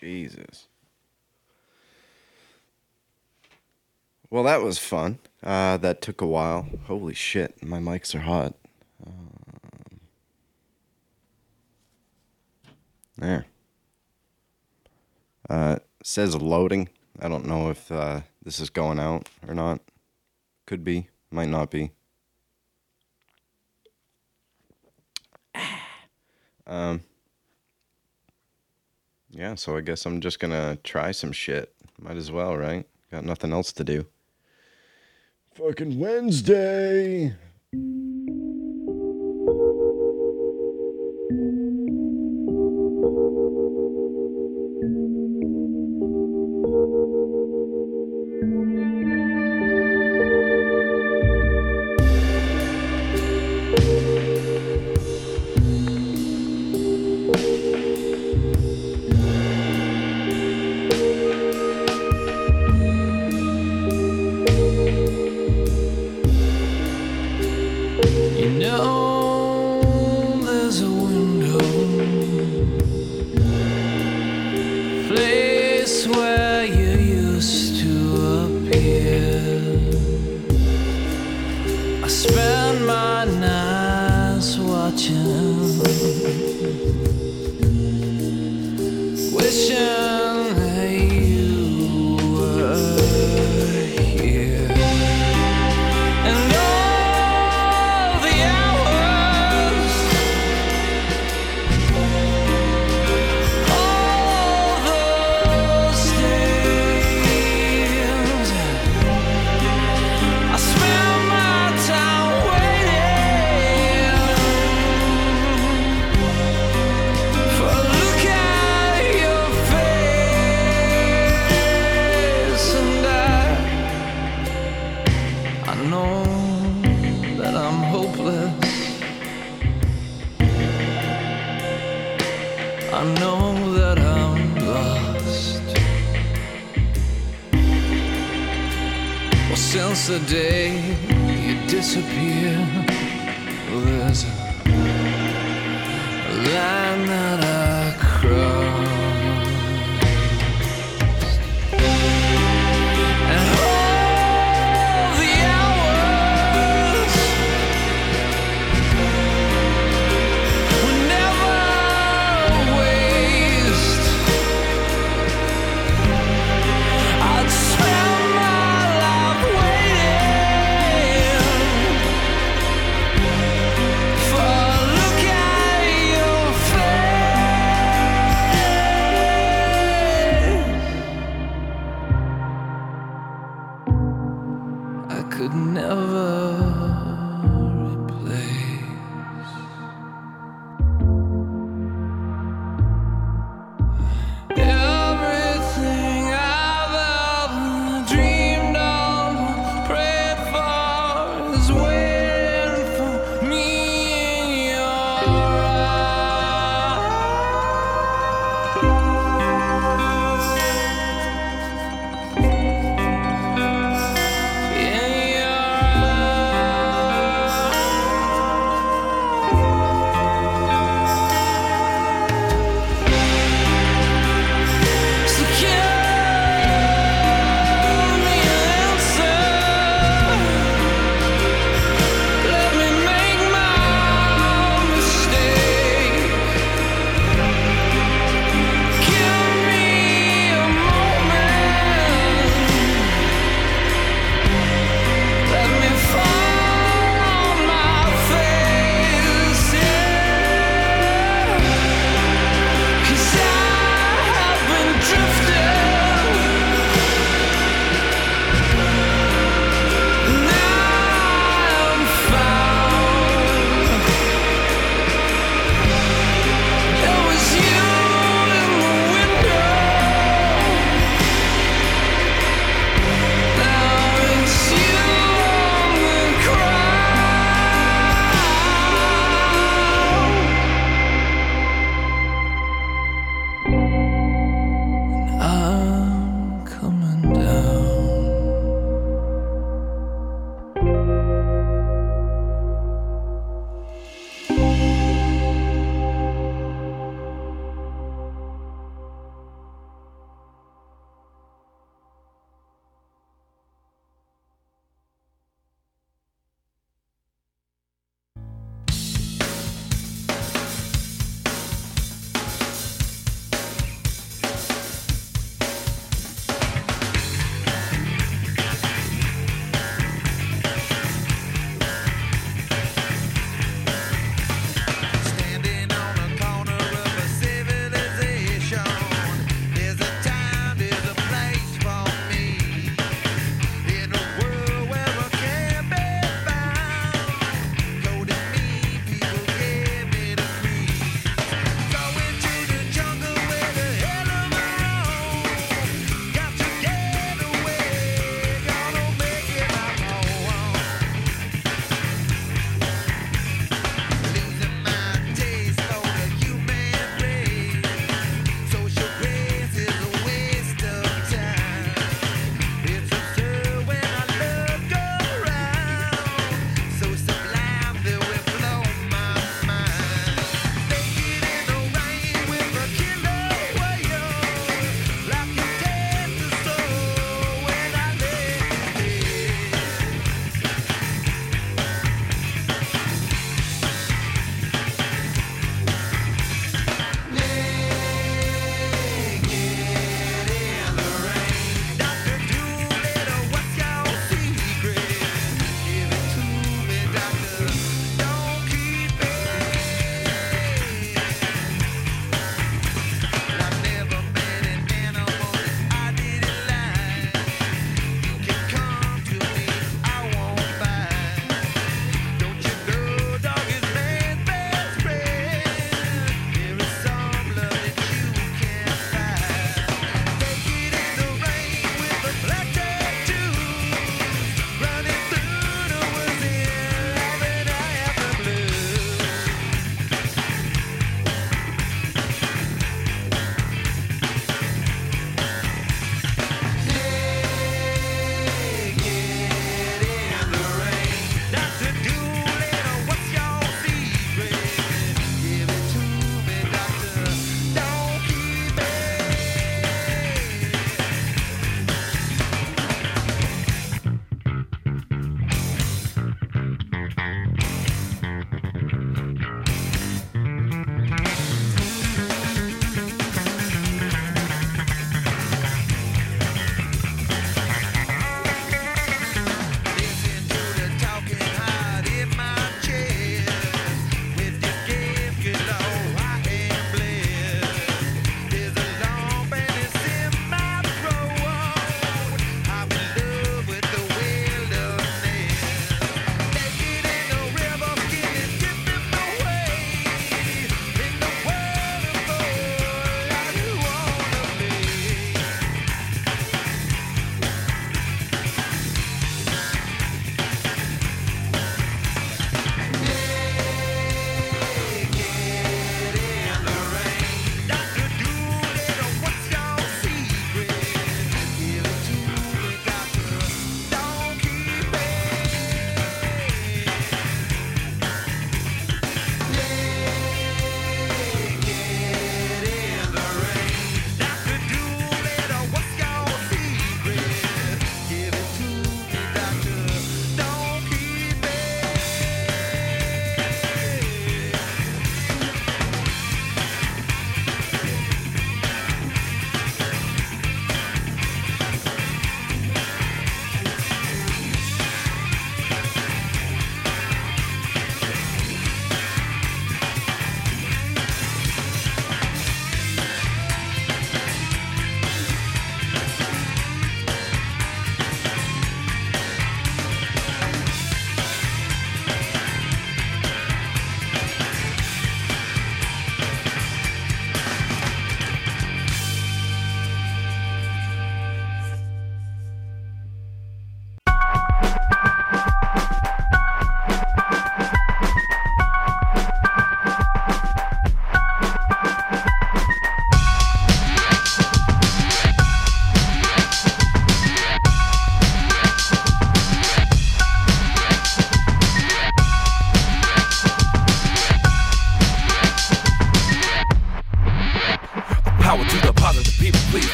Jesus. Well, that was fun. Uh, that took a while. Holy shit, my mics are hot. Um, there. Uh, says loading. I don't know if uh, this is going out or not. Could be, might not be. Um, yeah, so I guess I'm just gonna try some shit. Might as well, right? Got nothing else to do. Fucking Wednesday.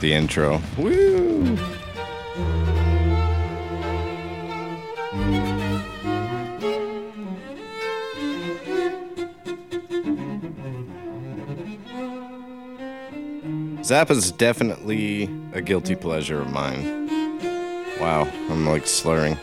the intro. Woo! Zappa's definitely a guilty pleasure of mine. Wow, I'm like slurring.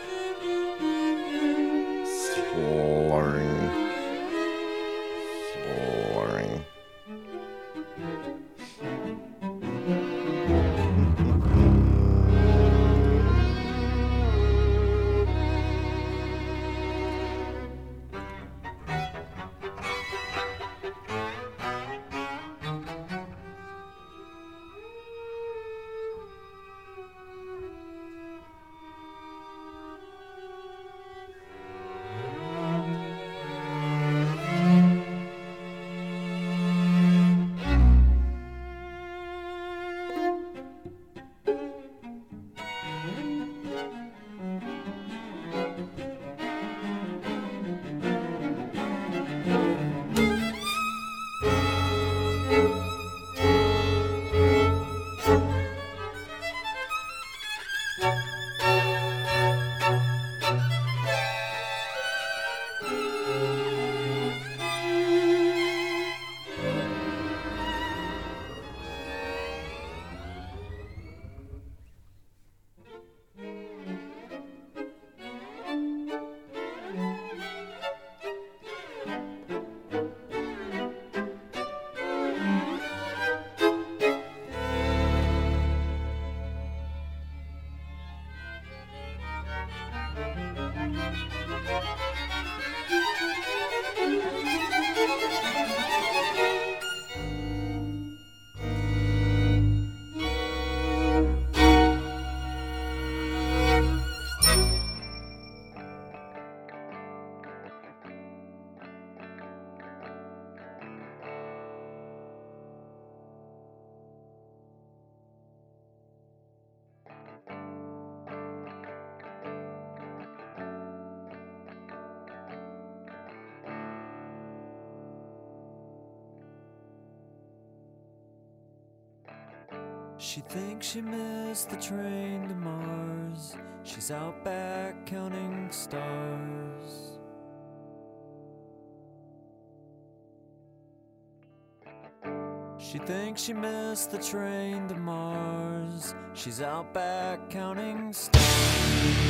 She thinks she missed the train to Mars. She's out back counting stars. She thinks she missed the train to Mars. She's out back counting stars.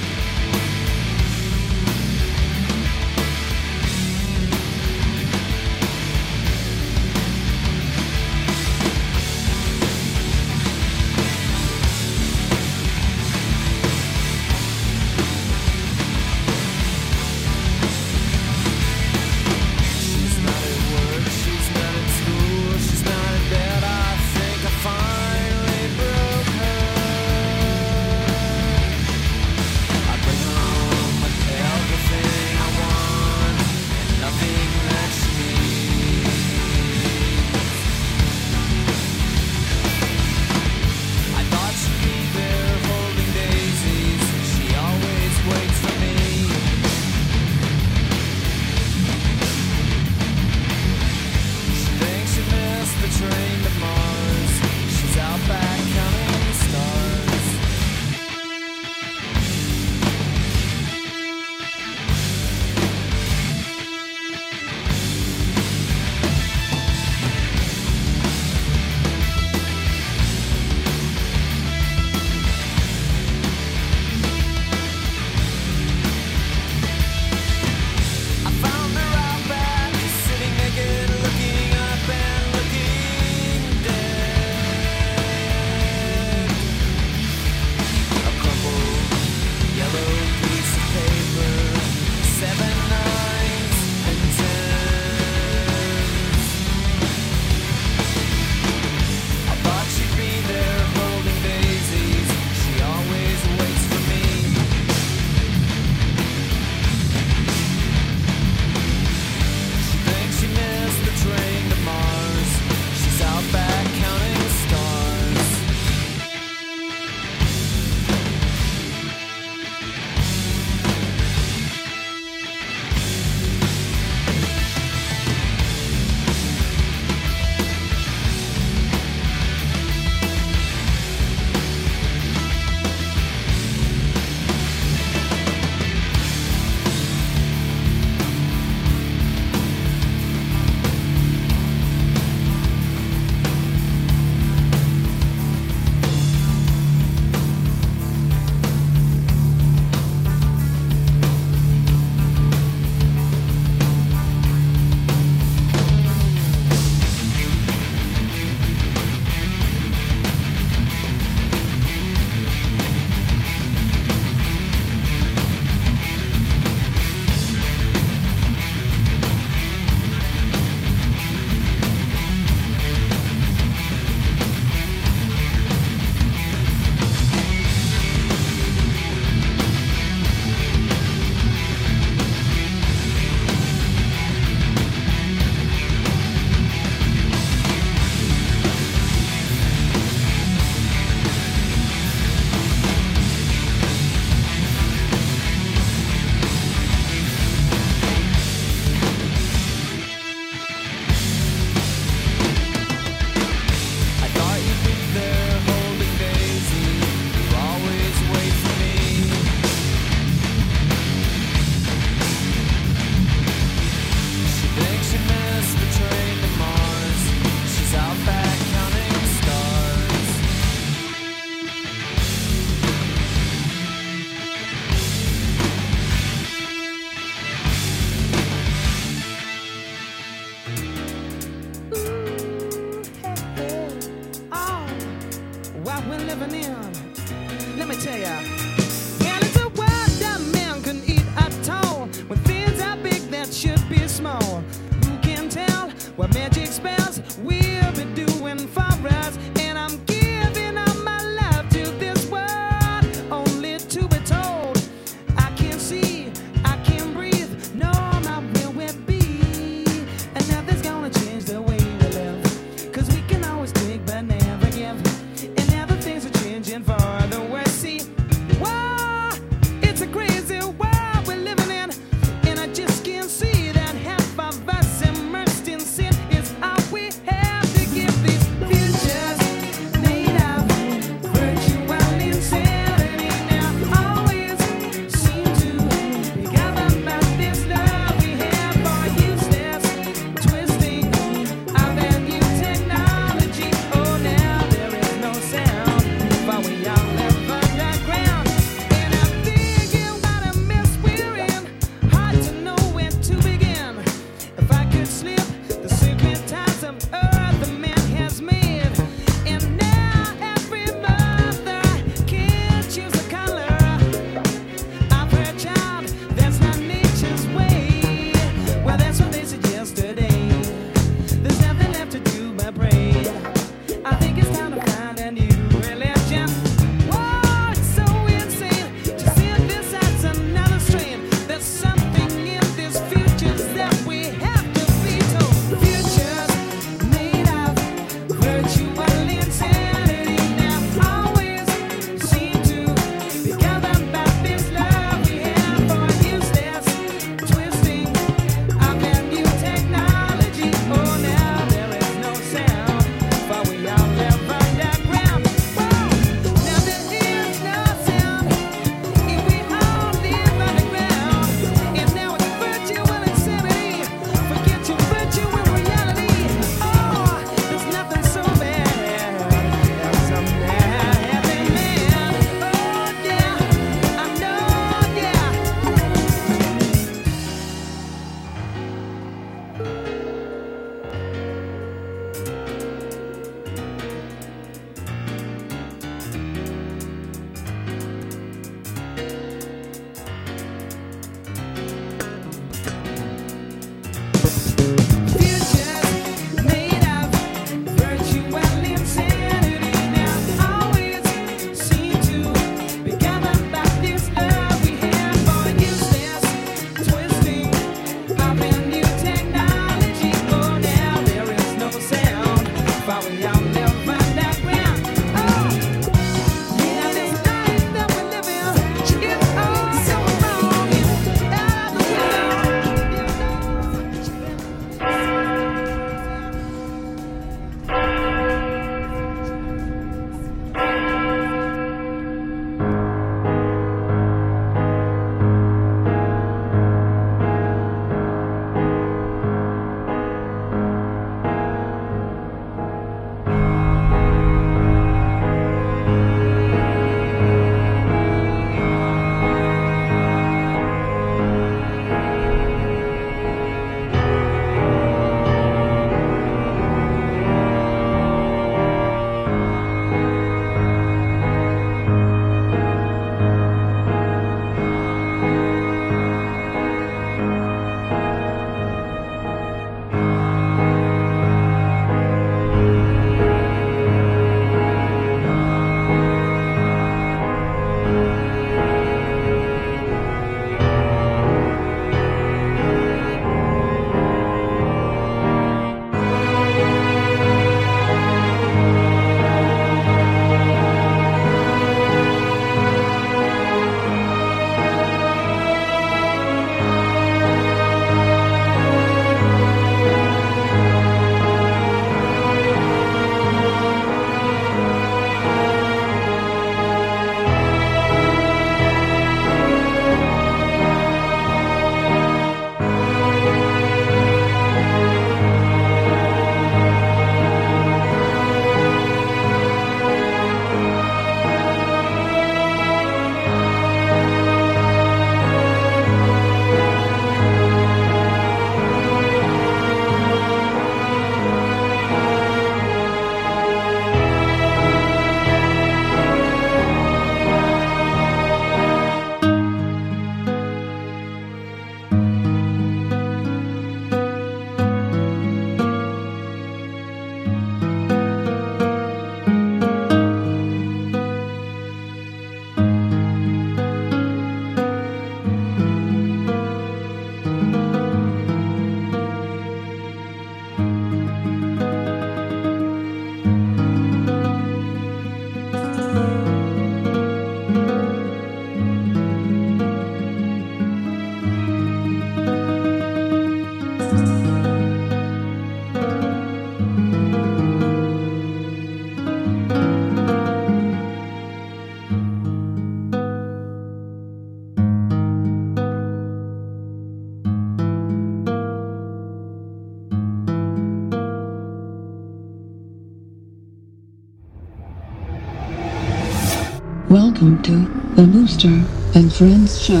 Welcome to the Booster and Friends Show.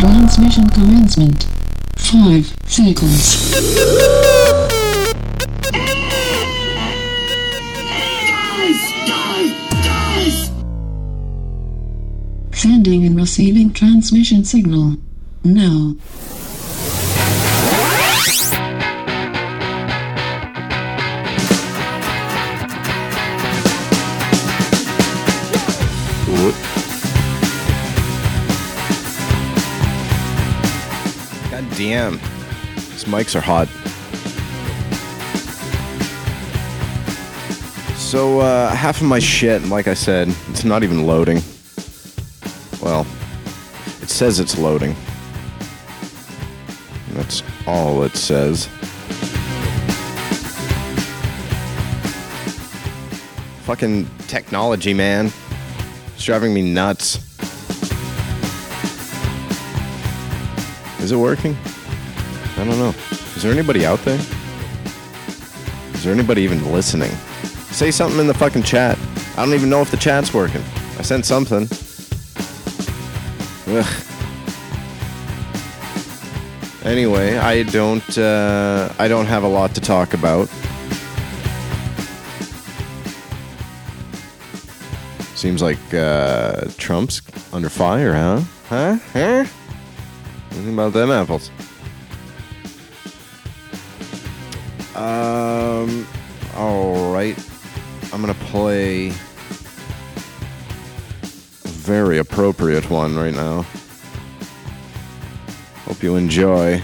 Transmission commencement. Five seconds. Sending and receiving transmission signal. Whoop. God damn. These mics are hot. So, uh, half of my shit, like I said, it's not even loading. Well, it says it's loading. All it says. Fucking technology, man. It's driving me nuts. Is it working? I don't know. Is there anybody out there? Is there anybody even listening? Say something in the fucking chat. I don't even know if the chat's working. I sent something. Ugh. Anyway, I don't uh, I don't have a lot to talk about. Seems like uh, Trump's under fire, huh? Huh? Huh? Anything about them apples? Um. All right. I'm gonna play a very appropriate one right now. You enjoy.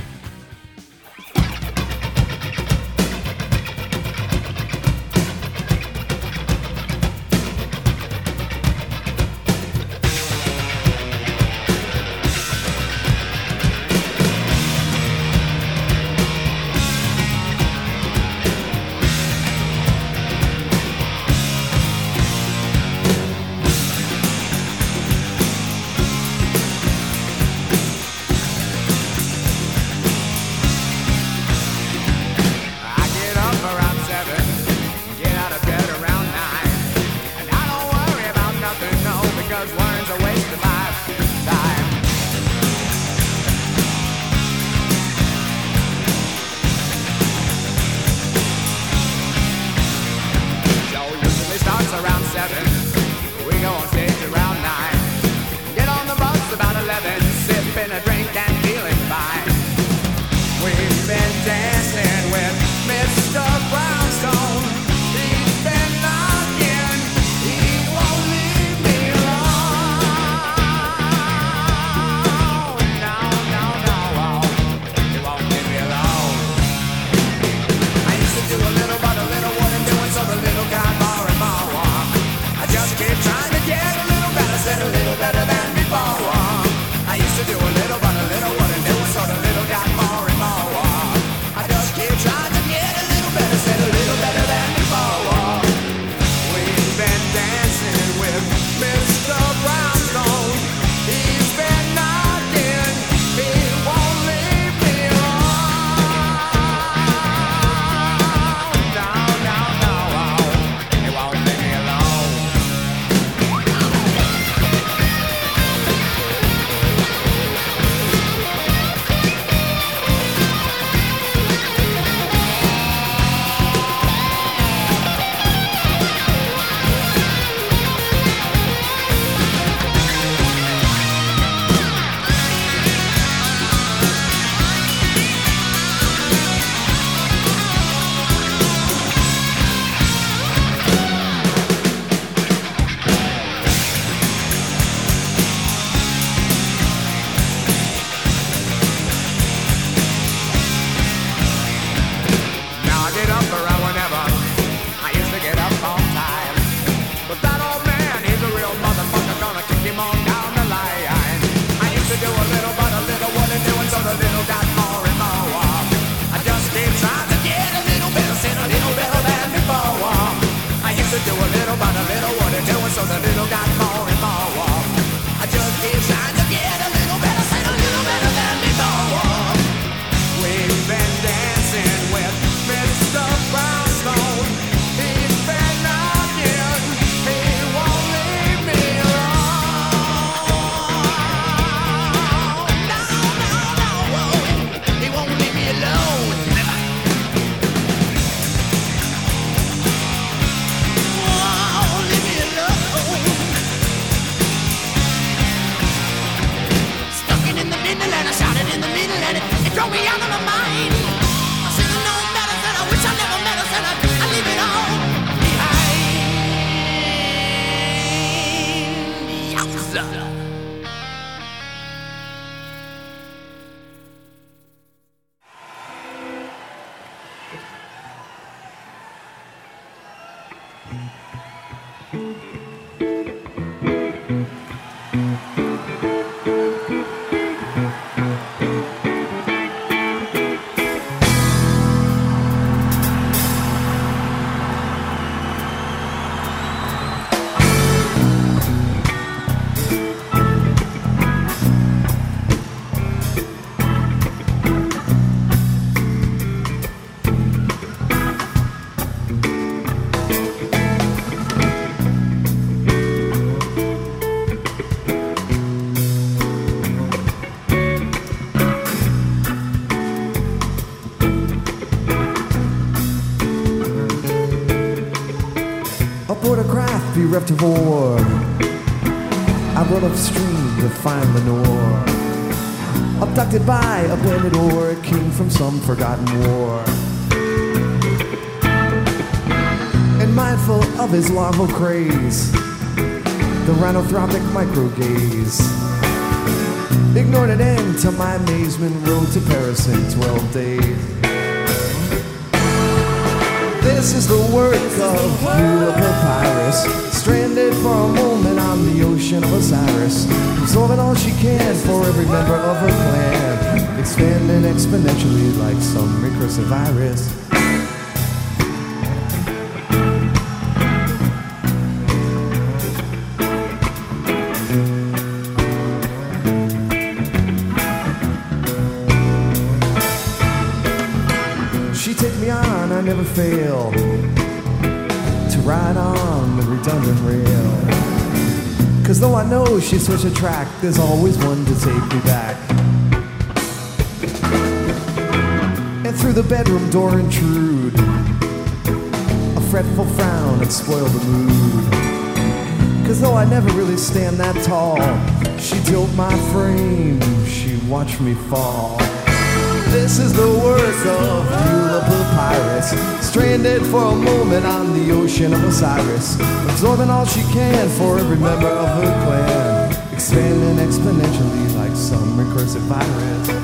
Of oar, I rode upstream to find Lenore. Abducted by a bandit or a king from some forgotten war. And mindful of his larval craze, the rhinothropic microgaze. Ignored an end to my amazement, rode to Paris in 12 days. This is the work of Eula Papyrus, stranded for a moment on the ocean of Osiris, absorbing all she can for every member of her clan, expanding exponentially like some recursive virus. Redundant rail. Cause though I know she switched a track, there's always one to take me back. And through the bedroom door intrude a fretful frown that spoiled the mood. Cause though I never really stand that tall, she tilt my frame, she watched me fall. This is the work of Eula Papyrus, stranded for a moment on the ocean of Osiris, absorbing all she can for every member of her clan, expanding exponentially like some recursive virus.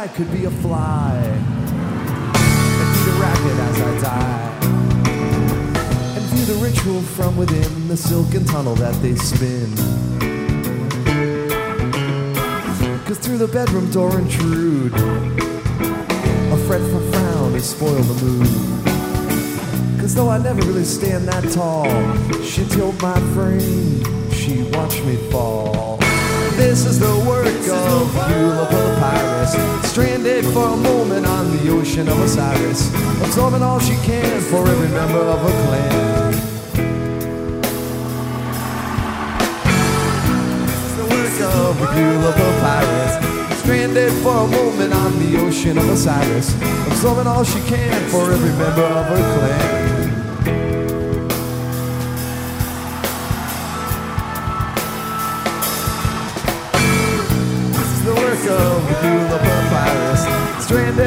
I could be a fly and be the racket as I die. And view the ritual from within the silken tunnel that they spin. Cause through the bedroom door intrude a fretful frown to spoil the mood. Cause though I never really stand that tall, she tilt my frame, she watched me fall. This is the work of Beulah the Pirates, stranded for a moment on the ocean of Osiris, absorbing all she can for every member of her clan. This is the work of Beulah the stranded for a moment on the ocean of Osiris, absorbing all she can for every member of her clan.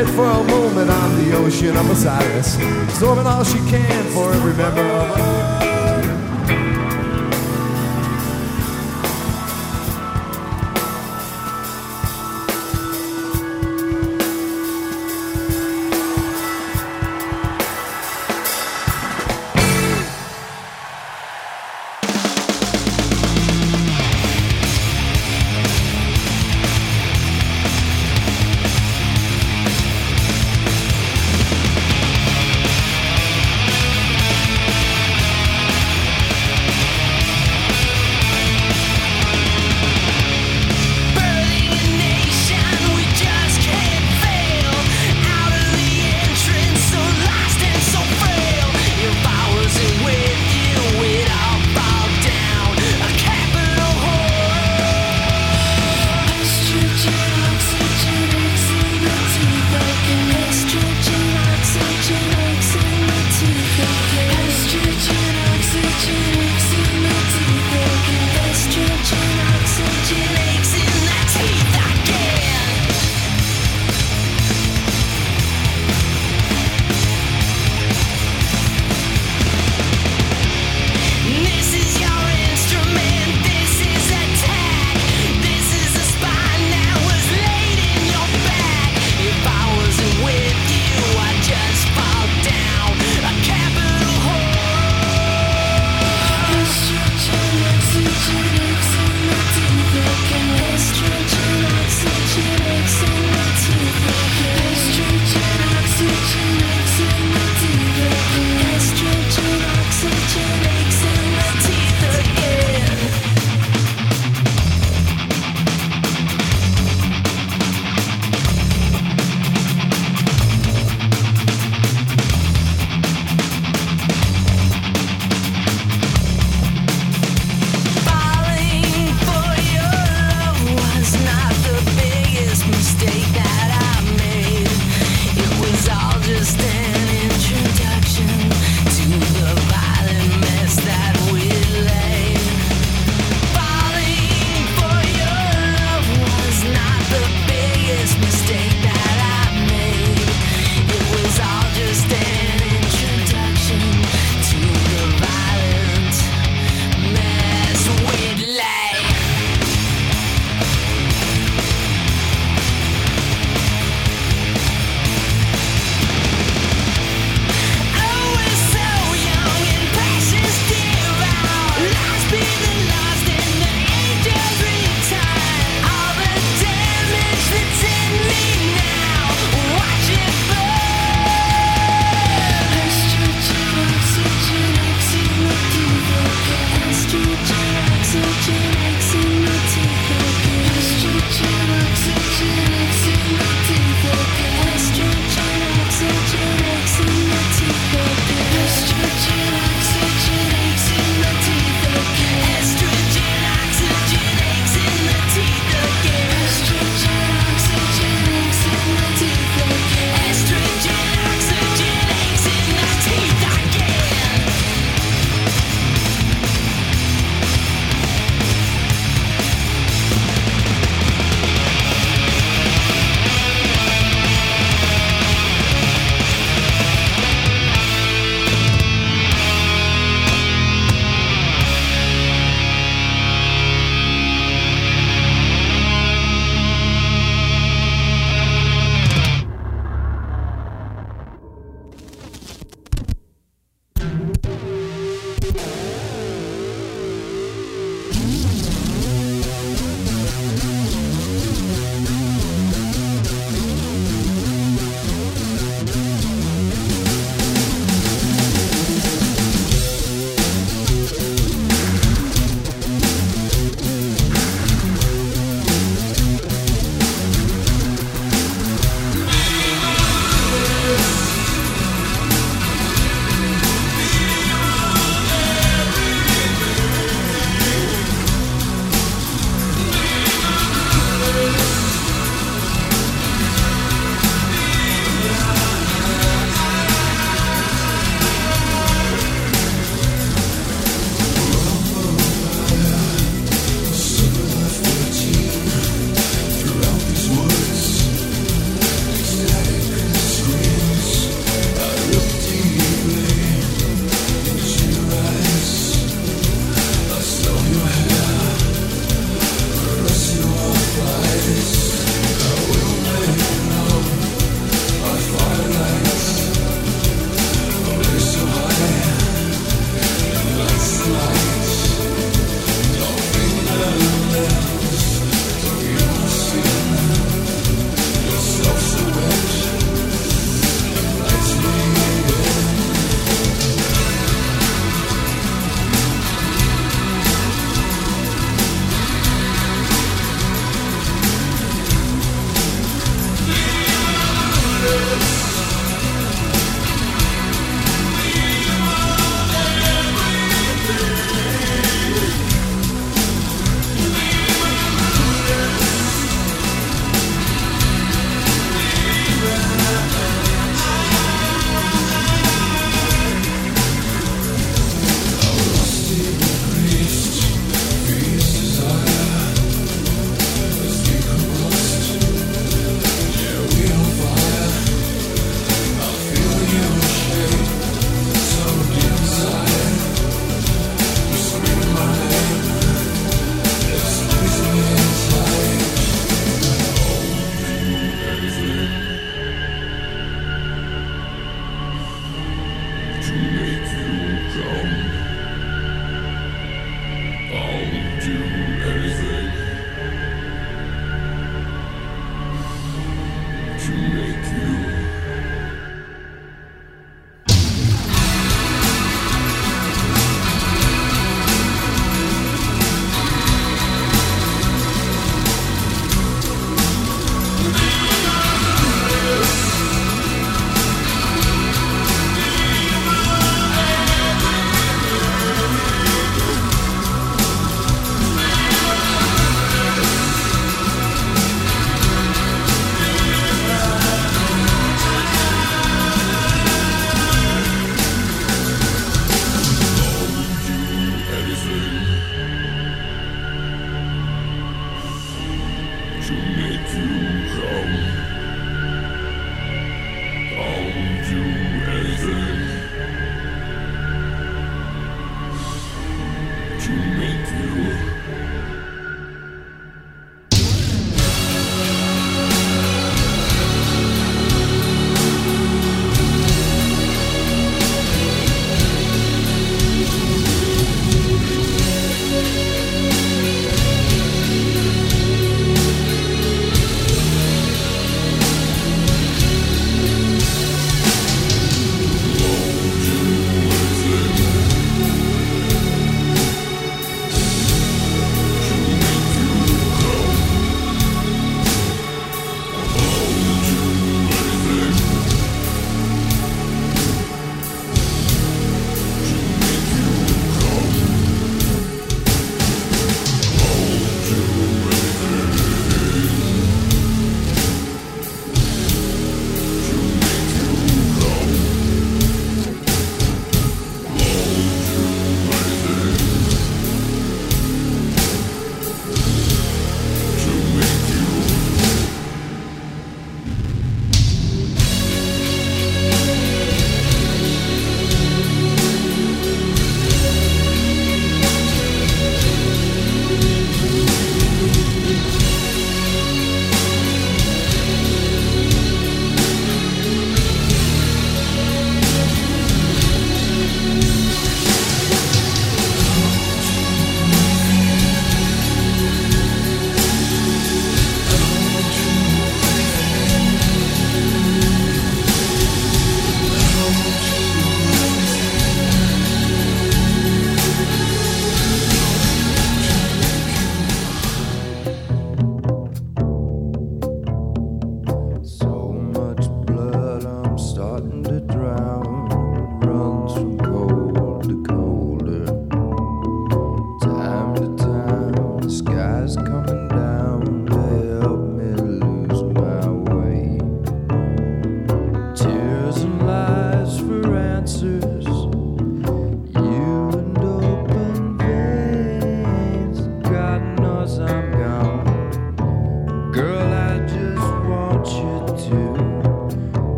For a moment on the ocean of Osiris. Absorbing all she can for every member of her.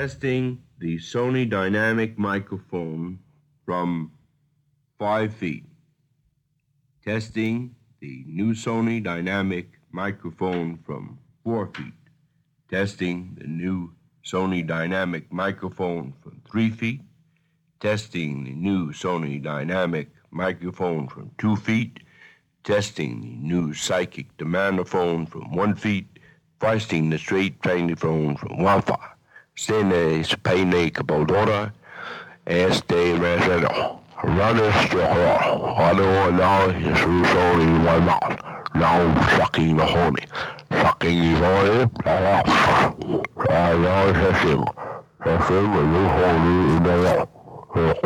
Testing the Sony Dynamic microphone from five feet. Testing the new Sony Dynamic microphone from four feet. Testing the new Sony Dynamic microphone from three feet. Testing the new Sony Dynamic microphone from two feet. Testing the new Psychic Demandophone from one feet. Testing the straight phone from one foot. Stene Spaine Cabodora. Este. Runner Strohor. Other now is Sony one mouth. Now sucking the honey. Sucking the honey. I now him. That's him a new honey in the law. Sucking,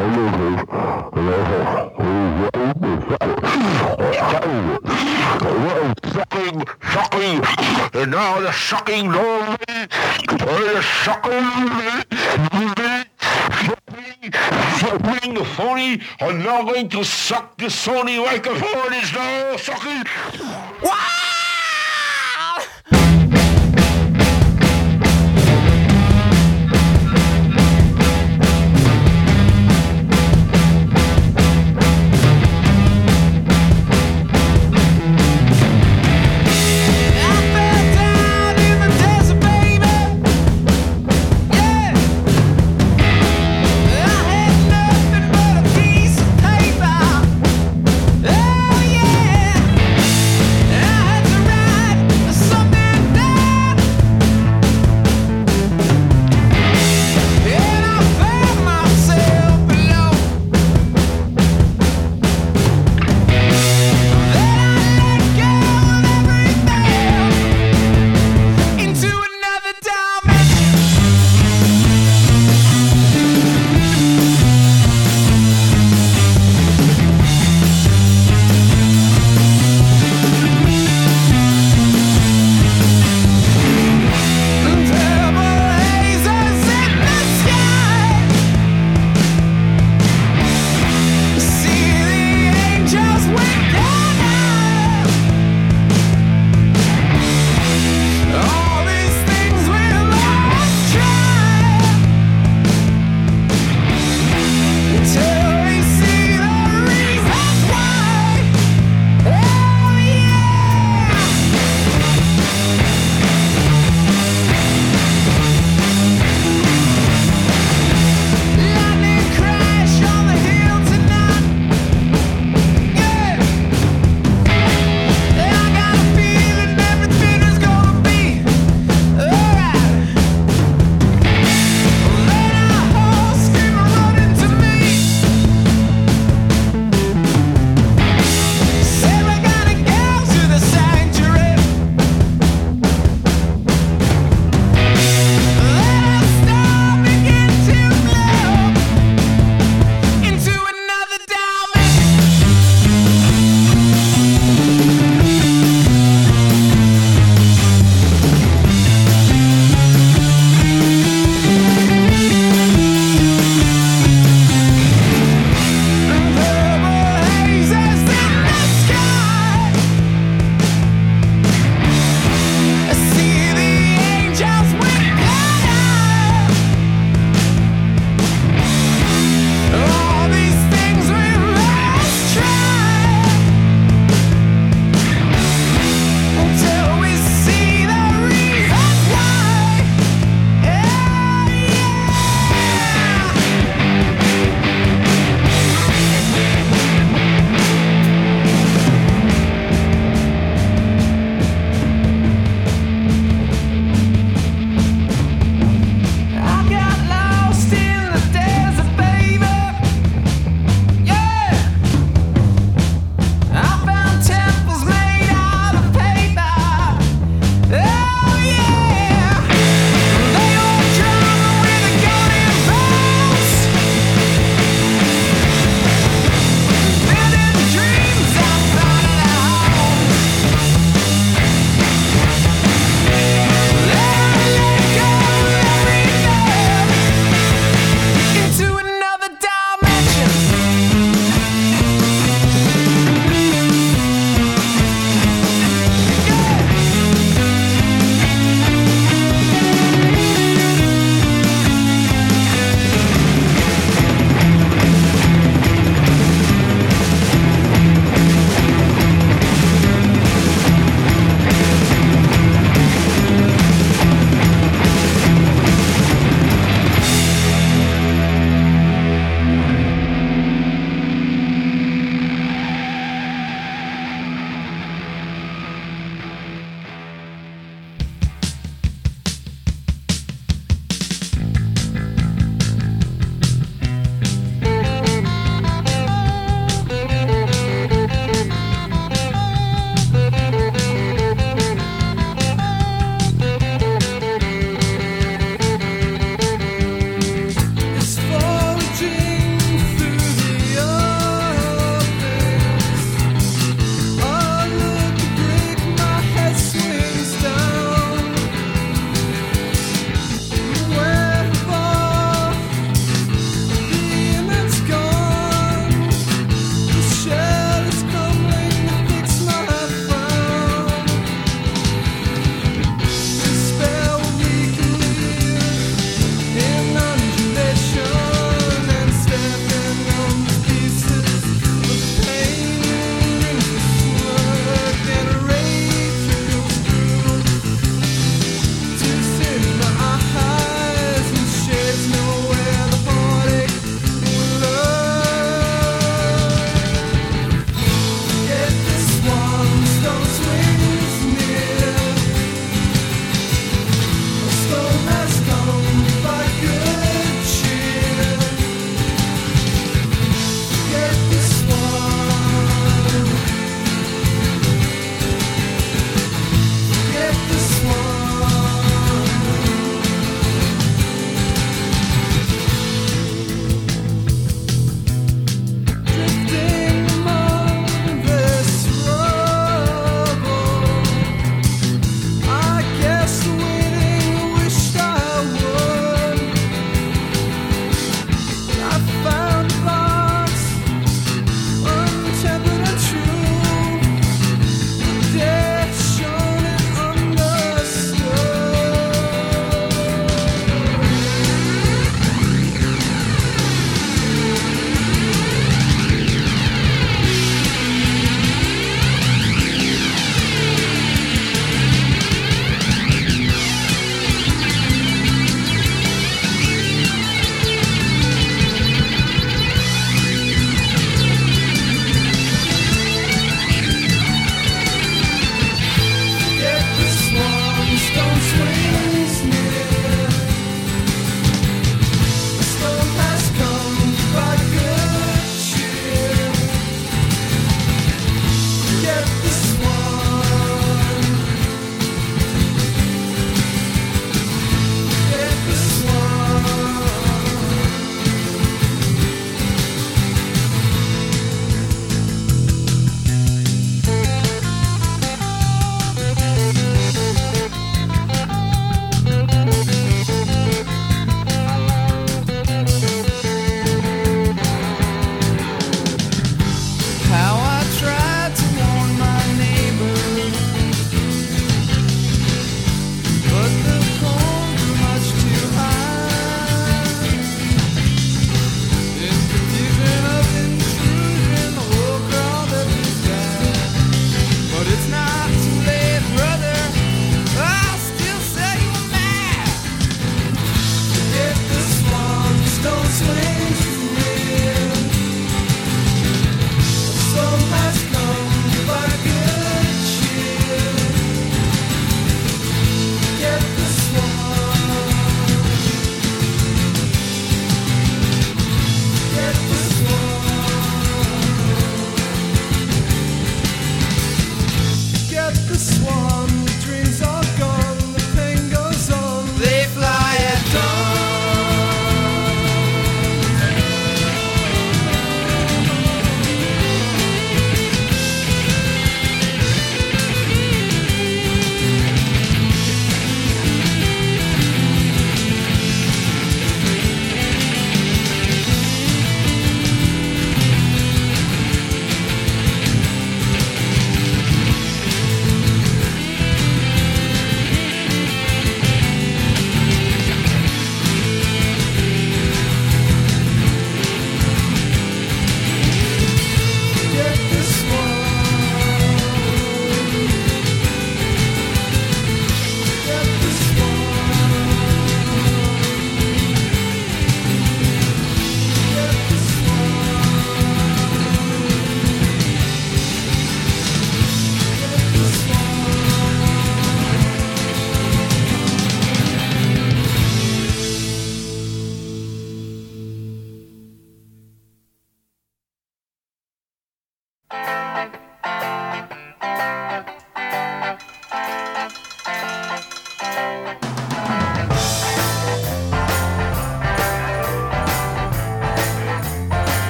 sucking, and now the sucking lonely, the sucking, sucking, sucking the phony, are now going to suck the Sony microphone is now sucking. Oh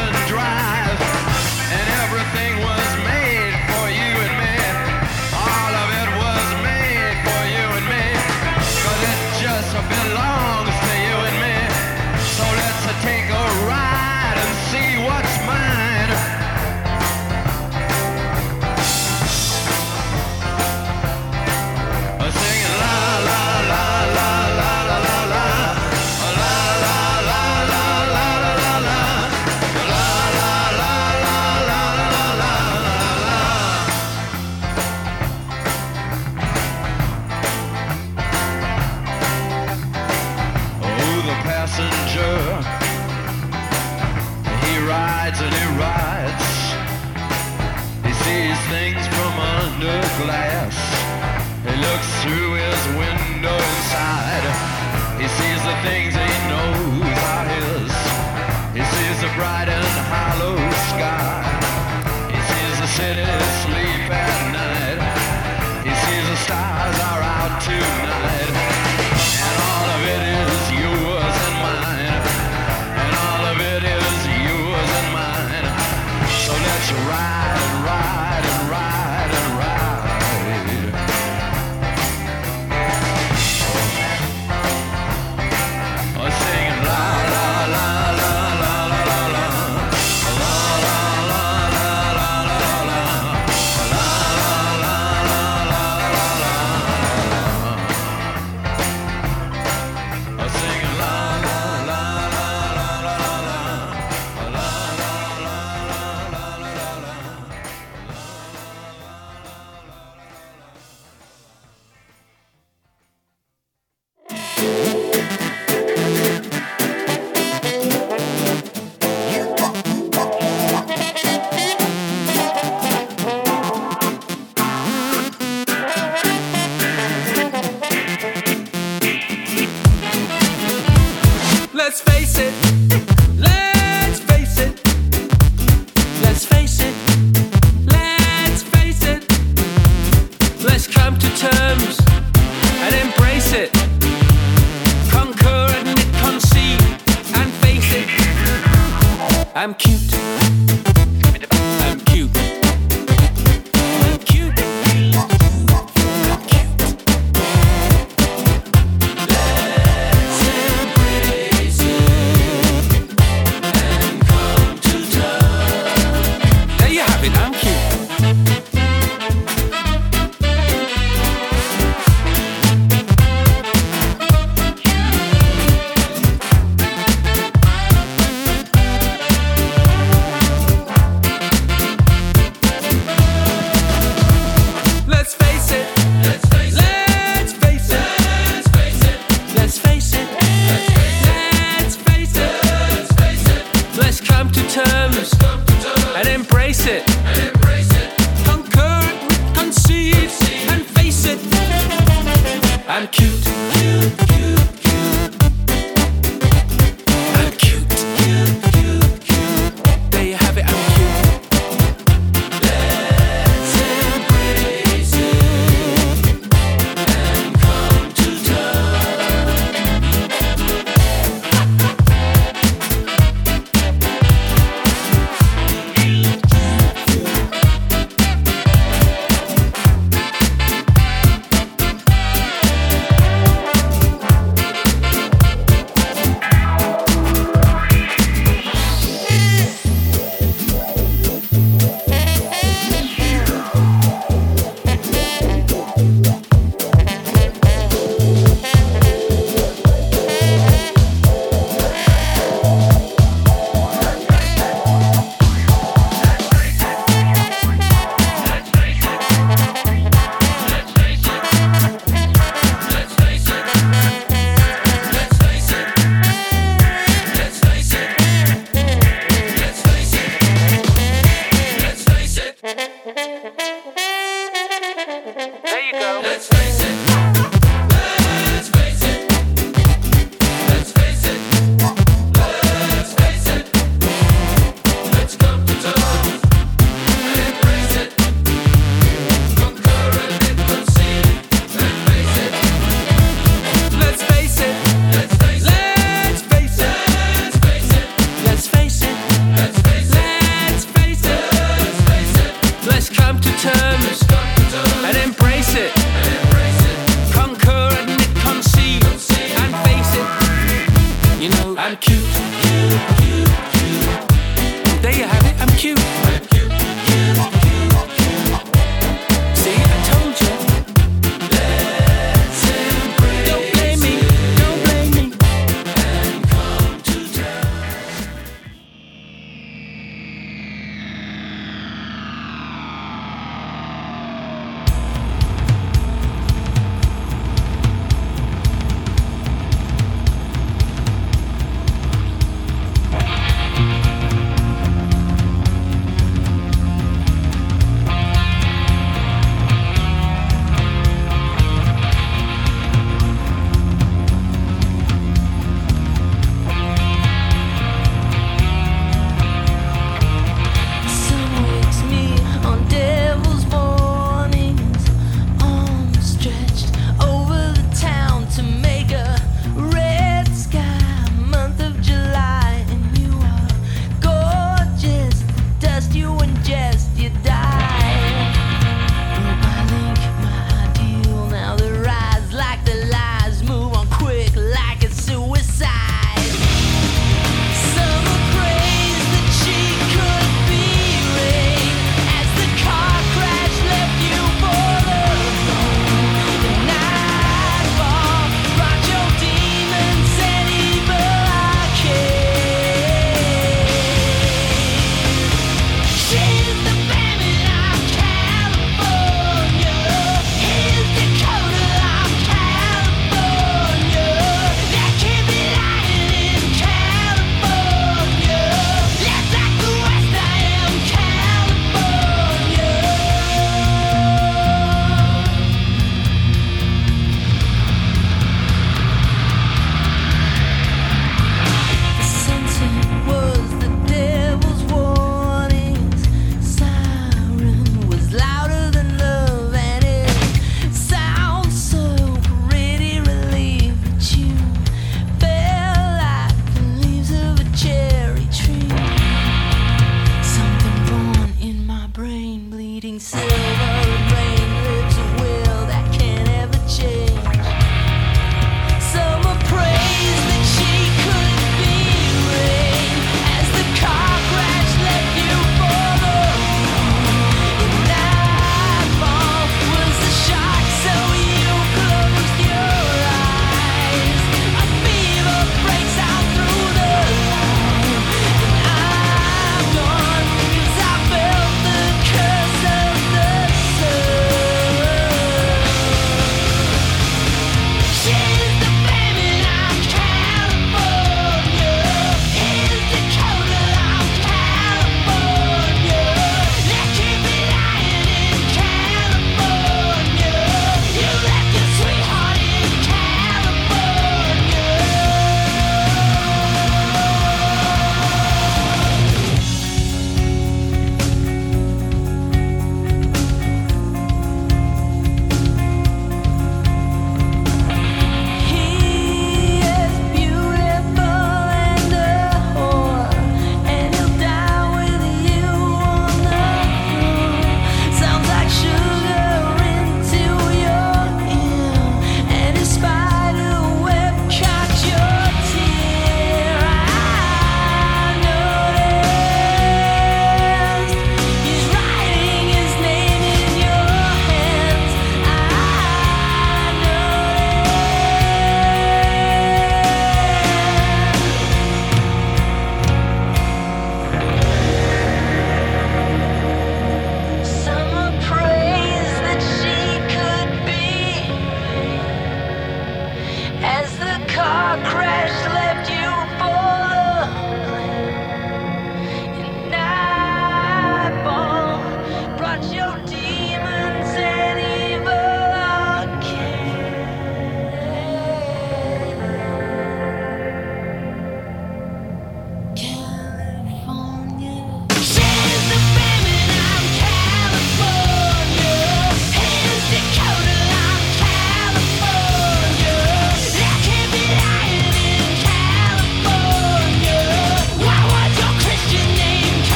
children.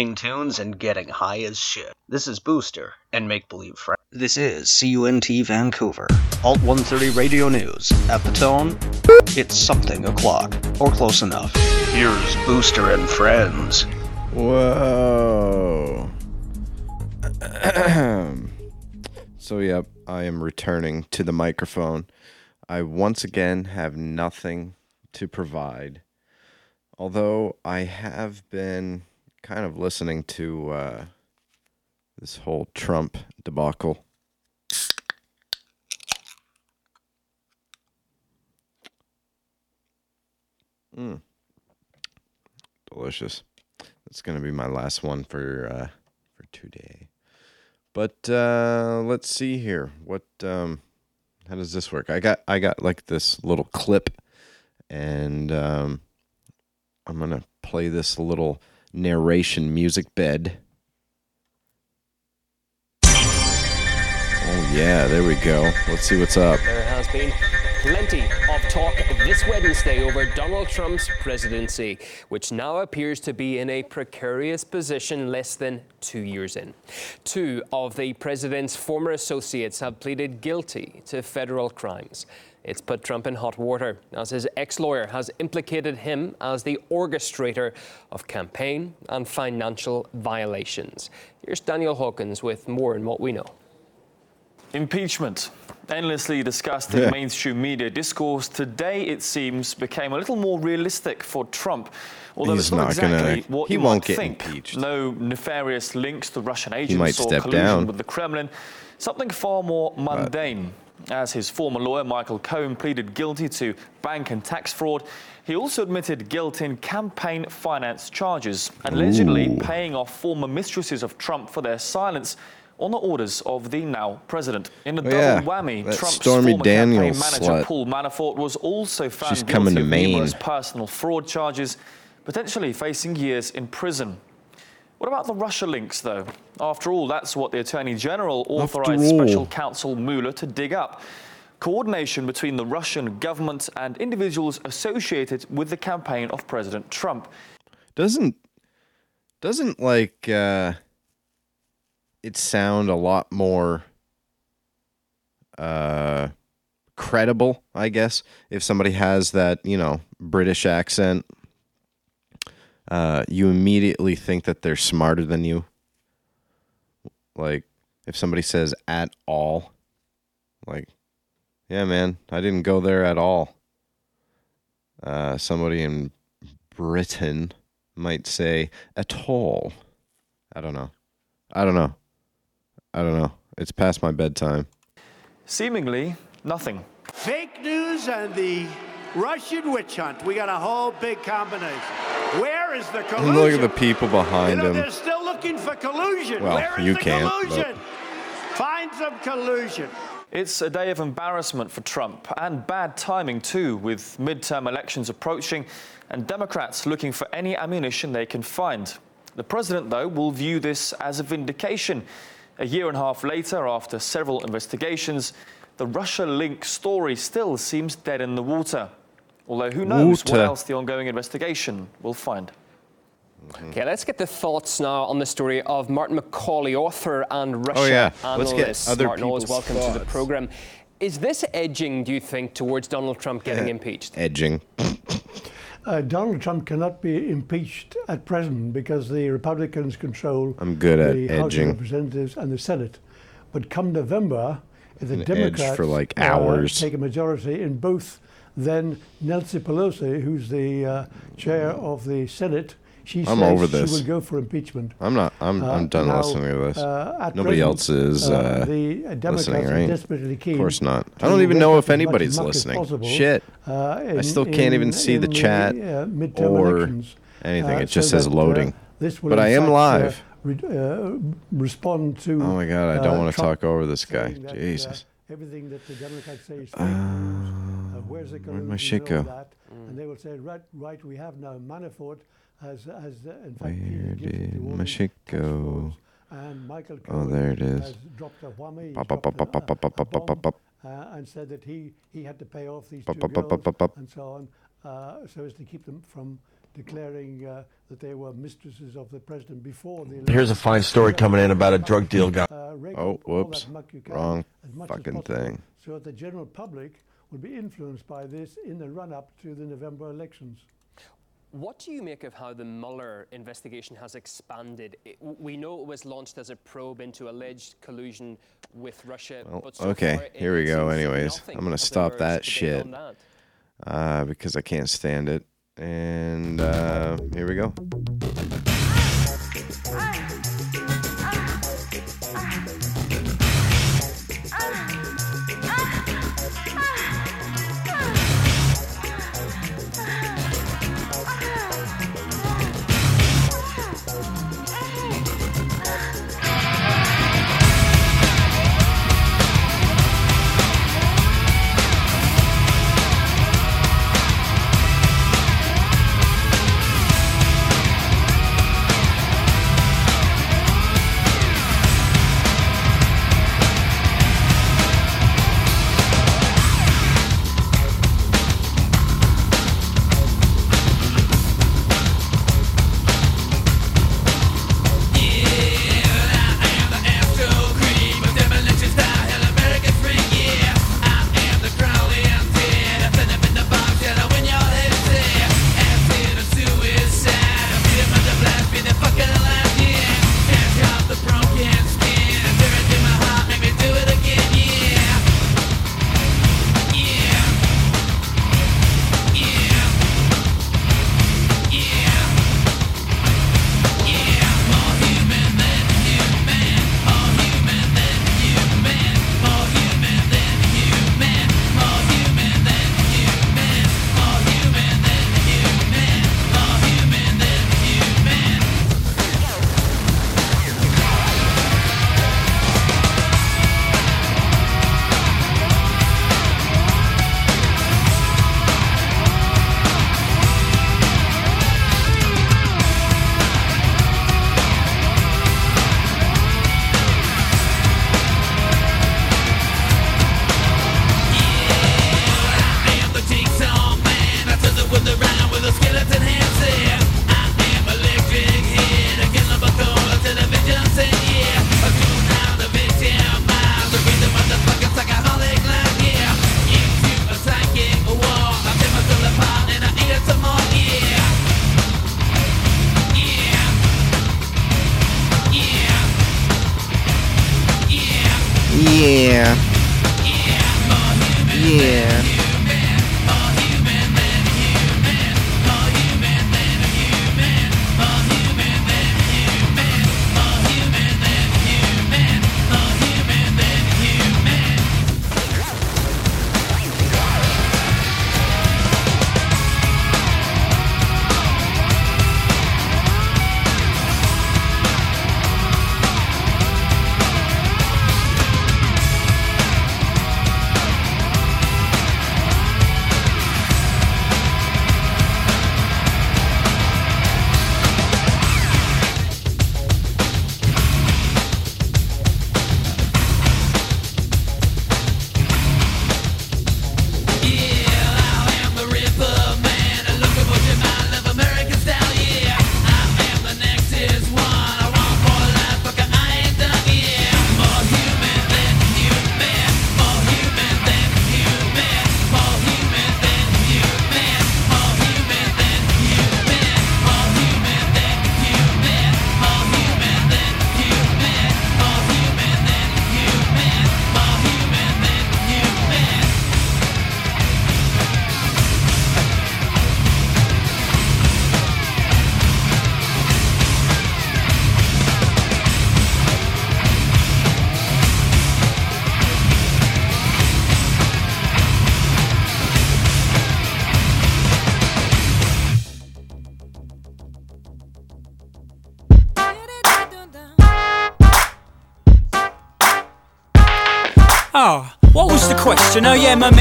Spinning tunes and getting high as shit. This is Booster and Make Believe Friends. This is CUNT Vancouver. Alt 130 Radio News. At the tone, it's something o'clock, or close enough. Here's Booster and Friends. Whoa. so, yep, I am returning to the microphone. I once again have nothing to provide. Although I have been kind of listening to uh, this whole Trump debacle. Mm. Delicious. That's gonna be my last one for uh, for today. But uh, let's see here. What um, how does this work? I got I got like this little clip, and um, I'm gonna play this little narration music bed. Oh yeah, there we go. Let's see what's up. There has been plenty of talk this Wednesday over Donald Trump's presidency, which now appears to be in a precarious position less than two years in. Two of the president's former associates have pleaded guilty to federal crimes. It's put Trump in hot water, as his ex lawyer has implicated him as the orchestrator of campaign and financial violations. Here's Daniel Hawkins with more on what we know. Impeachment, endlessly discussed in Yeah. mainstream media discourse, today it seems became a little more realistic for Trump. Although He's it's not, not gonna- exactly what he you won't might get think. impeached. No nefarious links to Russian agents might or step collusion down. with the Kremlin. Something far more mundane. As his former lawyer Michael Cohen pleaded guilty to bank and tax fraud, he also admitted guilt in campaign finance charges, allegedly Ooh. paying off former mistresses of Trump for their silence on the orders of the now president. In a Oh, double yeah, whammy, Trump's Stormy former Daniels campaign manager slut. Paul Manafort was also found She's guilty of numerous personal fraud charges, potentially facing years in prison. What about the Russia links, though? After all, that's what the Attorney General authorized. Special Counsel Mueller to dig up. Coordination between the Russian government and individuals associated with the campaign of President Trump. Doesn't doesn't like uh it sound a lot more uh credible, I guess, if somebody has that, you know, British accent. Uh you immediately think that they're smarter than you. Like if somebody says at all, like yeah, man, I didn't go there at all. Uh somebody in Britain might say at all. I don't know. I don't know. I don't know. It's past my bedtime. Seemingly nothing. Fake news and the Russian witch hunt. We got a whole big combination. Where is the collusion? Look at the people You behind know, him. they're still looking for collusion. Well, Where is you the can't, but- collusion? Find some collusion. It's a day of embarrassment for Trump and bad timing too, with midterm elections approaching and Democrats looking for any ammunition they can find. The president, though, will view this as a vindication. A year and a half later, after several investigations, the Russia link story still seems dead in the water. Although who knows what else the ongoing investigation will find. Okay, let's get the thoughts now on the story of Martin McCauley, author and Russia Oh, yeah. Let's get other Martin, always people's welcome to the thoughts. program. Is this edging, do you think, towards Donald Trump getting Eh. impeached? Edging. Uh, Donald Trump cannot be impeached at present because the Republicans control I'm good at the House of Representatives and the Senate. But come November, if the An edge Democrats for, like, uh, take a majority in both, then Nancy Pelosi, who's the uh, chair of the Senate, she I'm says over she this. will go for impeachment. I'm not. I'm. Uh, I'm done now, listening to this. uh, Nobody present, else is uh, uh, the Democrats listening, are right? desperately keen Of course not. I don't even know if anybody's listening. possible, Shit. uh, I still can't even see the in chat uh, or elections, anything. it just so says that, loading. but I am uh, live. re- uh, respond to. oh my god! I don't uh, want to Trump talk over this guy. that, uh, Jesus. everything that the Democrats say is fake. Where's the where'd my collusion shit and all go? that? And they will say, right, right, we have now Manafort has, has uh, in fact Where pleaded guilty to did all my shit go? and Michael Oh, there it is. has dropped a whammy, Pop, pop, pop, pop, pop, pop, pop, pop, pop. uh, and said that he, he had to pay off these Pop, two pop, pop, girls pop, pop, pop. and so on, uh, so as to keep them from declaring uh, that they were mistresses of the president before the election. Here's a fine story coming in about a drug deal guy. Uh, rake Oh, up all that whoops. muck you can Wrong as much as fucking possible thing. So that the general public will be influenced by this in the run-up to the November elections. What do you make of how the Mueller investigation has expanded? It- we know it was launched as a probe into alleged collusion with Russia, Well, but so okay, far here we go. Anyways, I'm gonna stop that shit that. uh, because I can't stand it. And uh, here we go.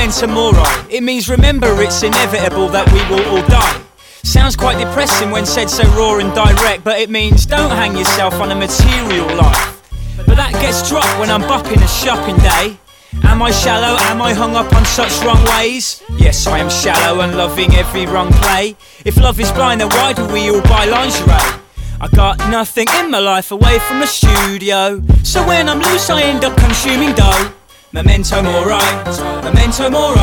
Mori. It means remember it's inevitable that we will all die. Sounds quite depressing when said so raw and direct, but it means don't hang yourself on a material life. But that gets dropped when I'm bopping a shopping day. Am I shallow? Am I hung up on such wrong ways? Yes, I am shallow and loving every wrong play. If love is blind, then why do we all buy lingerie? I got nothing in my life away from the studio. So when I'm loose, I end up consuming dough. Memento mori, memento mori.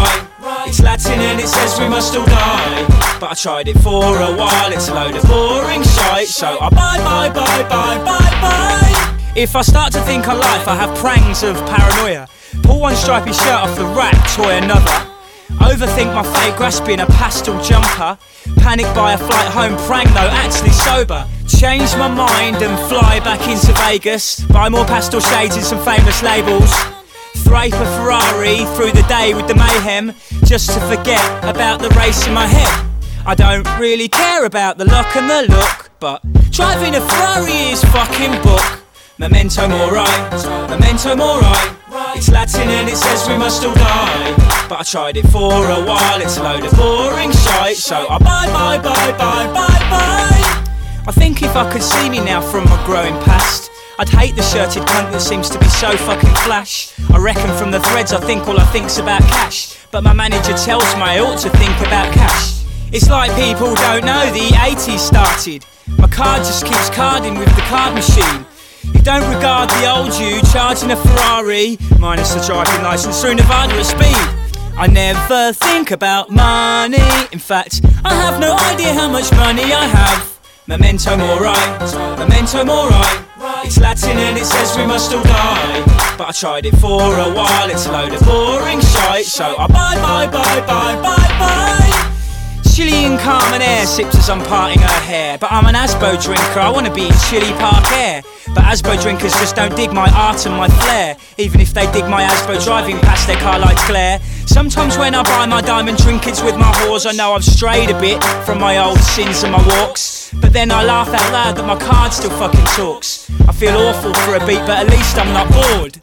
It's Latin and it says we must all die. But I tried it for a while, it's a load of boring shite. So I bye bye bye bye bye bye. If I start to think on life, I have prangs of paranoia. Pull one stripy shirt off the rack, toy another. Overthink my fate, grasping a pastel jumper. Panic by a flight home, prank though, actually sober. Change my mind and fly back into Vegas. Buy more pastel shades and some famous labels. Thrape a Ferrari through the day with the mayhem, just to forget about the race in my head. I don't really care about the luck and the look, but driving a Ferrari is fucking book. Memento mori, memento mori. It's Latin and it says we must all die. But I tried it for a while, it's a load of boring shite. So I bye bye bye bye bye bye. I think if I could see me now from my growing past, I'd hate the shirted cunt that seems to be so fucking flash. I reckon from the threads I think all I think's about cash. But my manager tells me I ought to think about cash. It's like people don't know the 80s started. My card just keeps carding with the card machine. You don't regard the old you charging a Ferrari, minus the driving license through Nevada at speed. I never think about money. In fact, I have no idea how much money I have. Memento mori, memento mori. It's Latin and it says we must all die. But I tried it for a while, it's a load of boring shite. So I bye bye bye bye bye bye. Chili and Carmen Air sips as I'm parting her hair. But I'm an Asbo drinker, I wanna be in Chili Park Air. But Asbo drinkers just don't dig my art and my flair. Even if they dig my Asbo driving past their car lights glare. Sometimes when I buy my diamond trinkets with my whores, I know I've strayed a bit from my old sins and my walks. But then I laugh out loud that my card still fucking talks. I feel awful for a beat, but at least I'm not bored.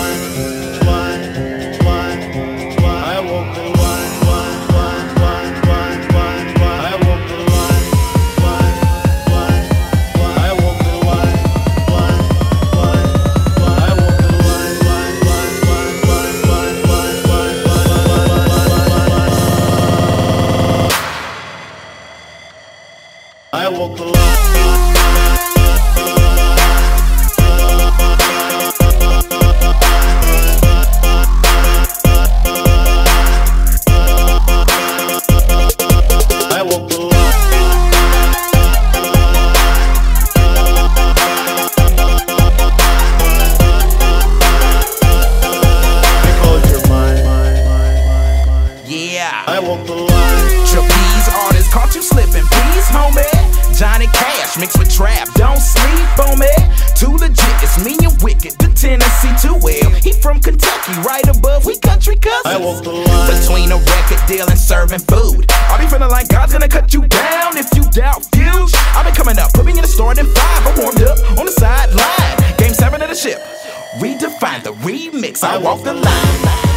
Kentucky, right above, we country cousins. I walk the line. Between a record deal and serving food. I be feeling like God's gonna cut you down if you doubt views. I been coming up, put me in the store in five. I warmed up on the sideline. Game seven of the ship. Redefine the remix. I walk the line.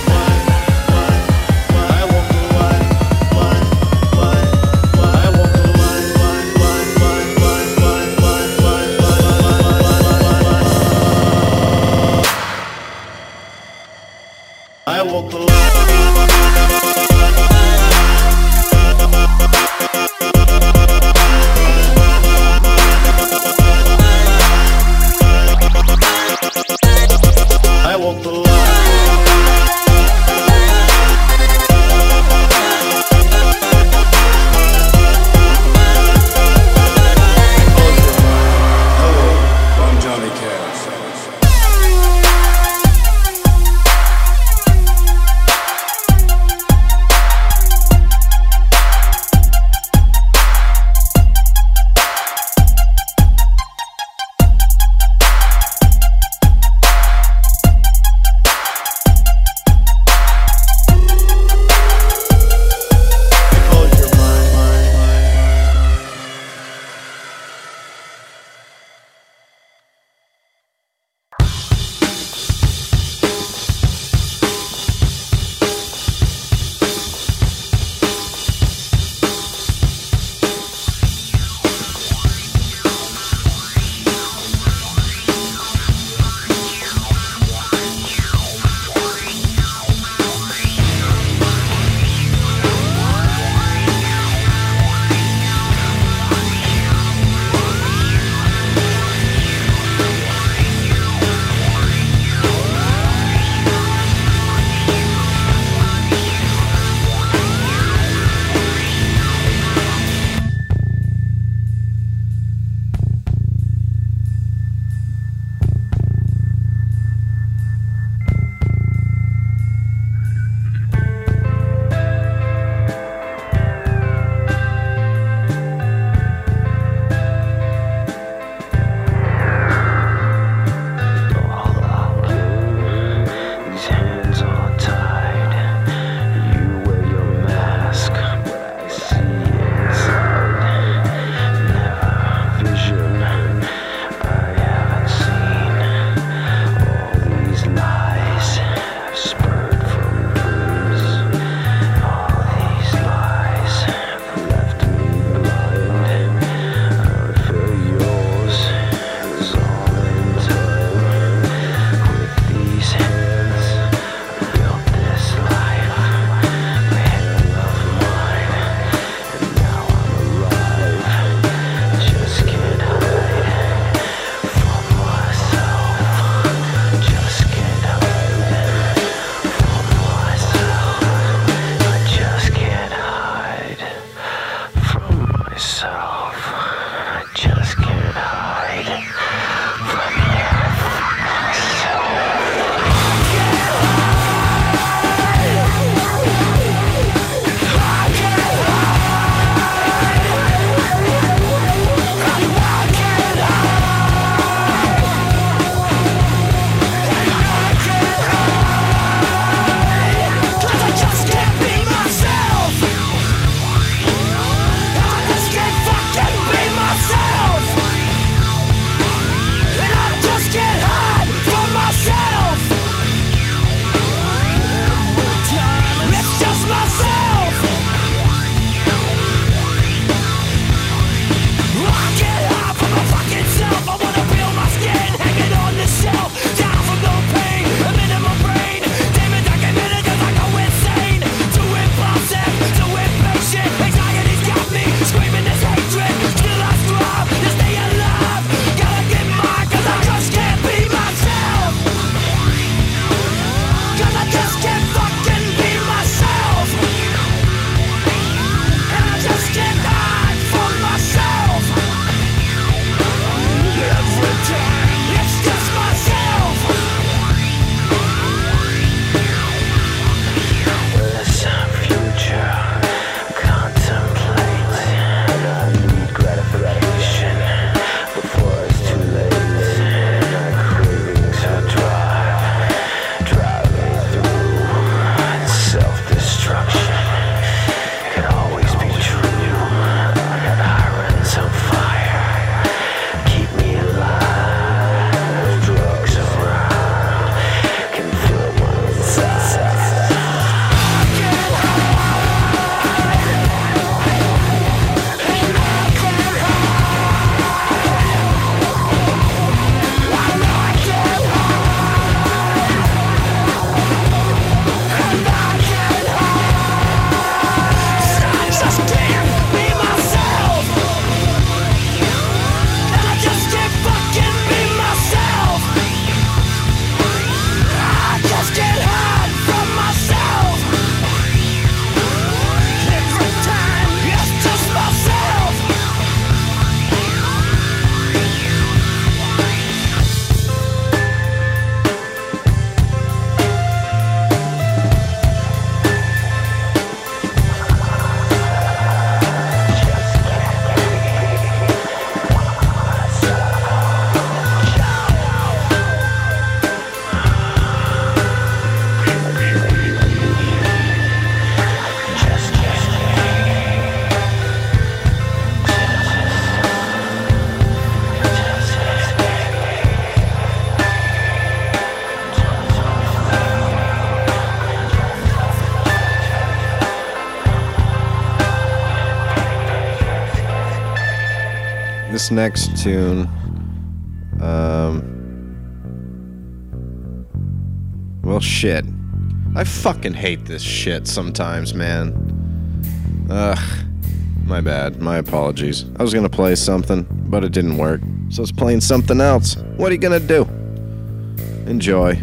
this next tune, um, well, shit. I fucking hate this shit sometimes, man. Ugh. My bad. My apologies. I was gonna play something, but it didn't work. So it's playing something else. What are you gonna do? Enjoy.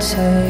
to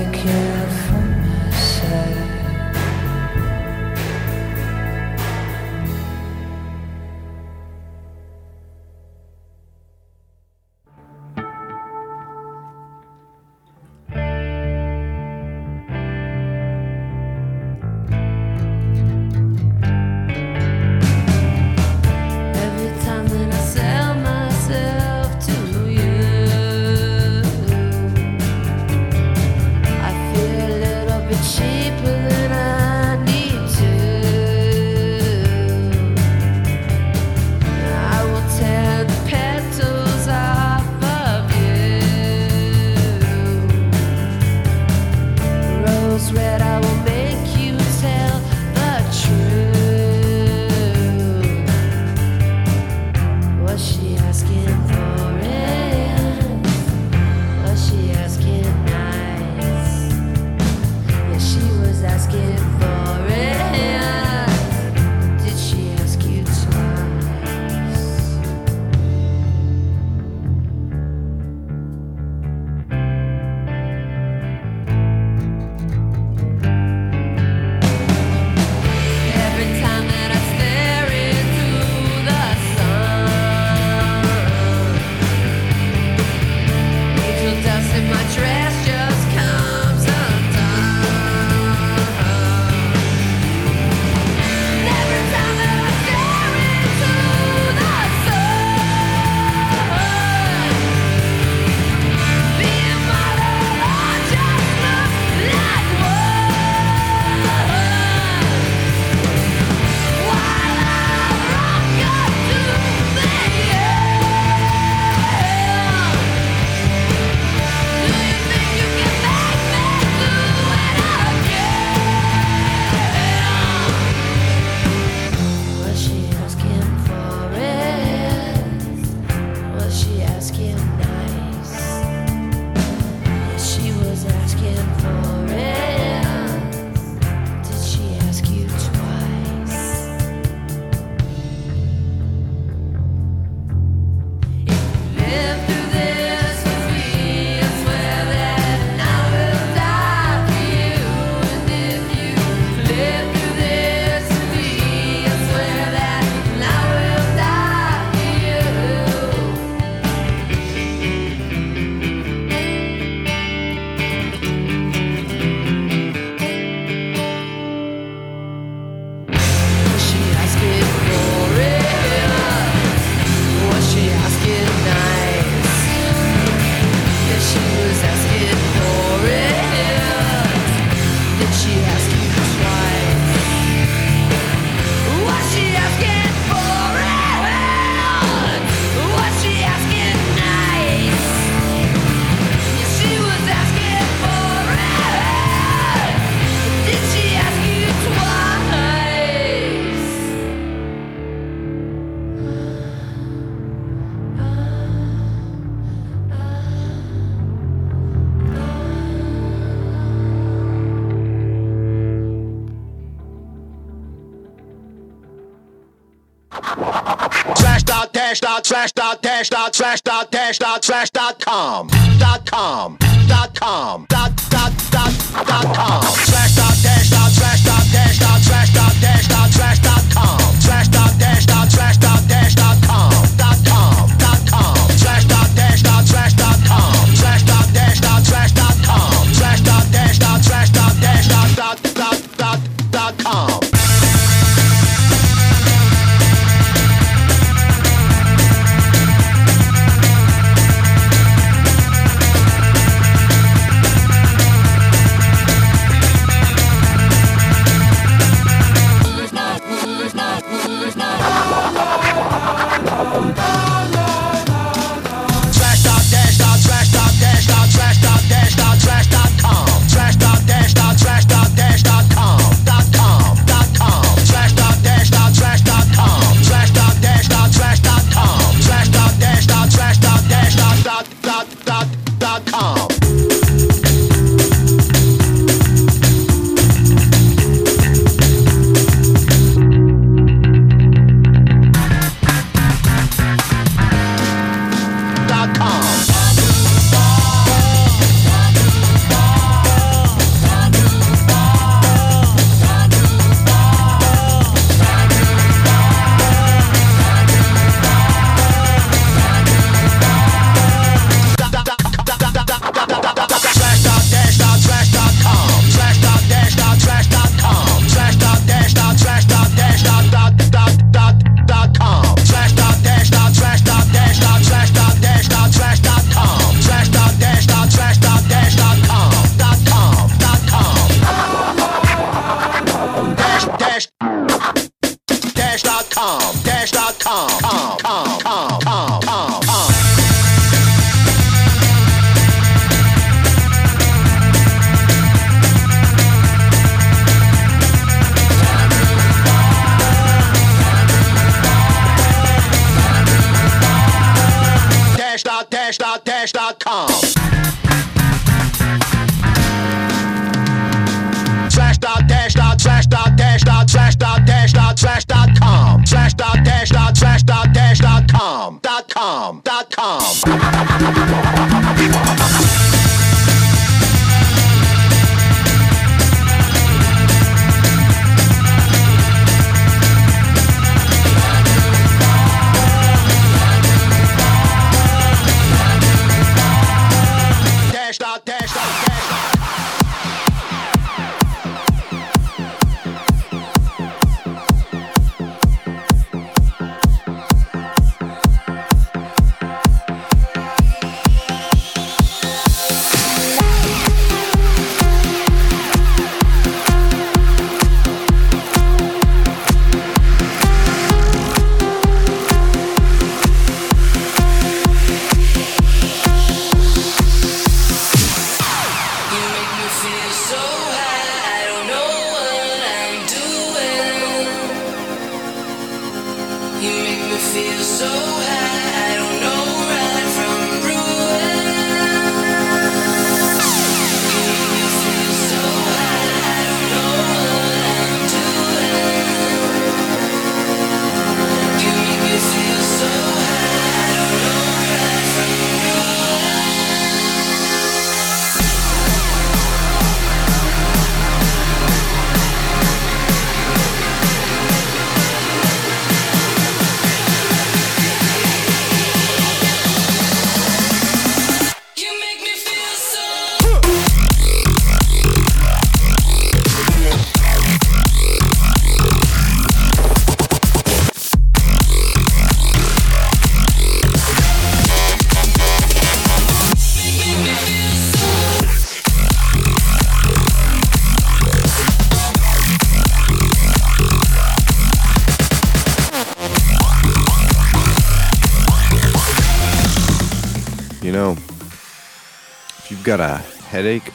got a headache,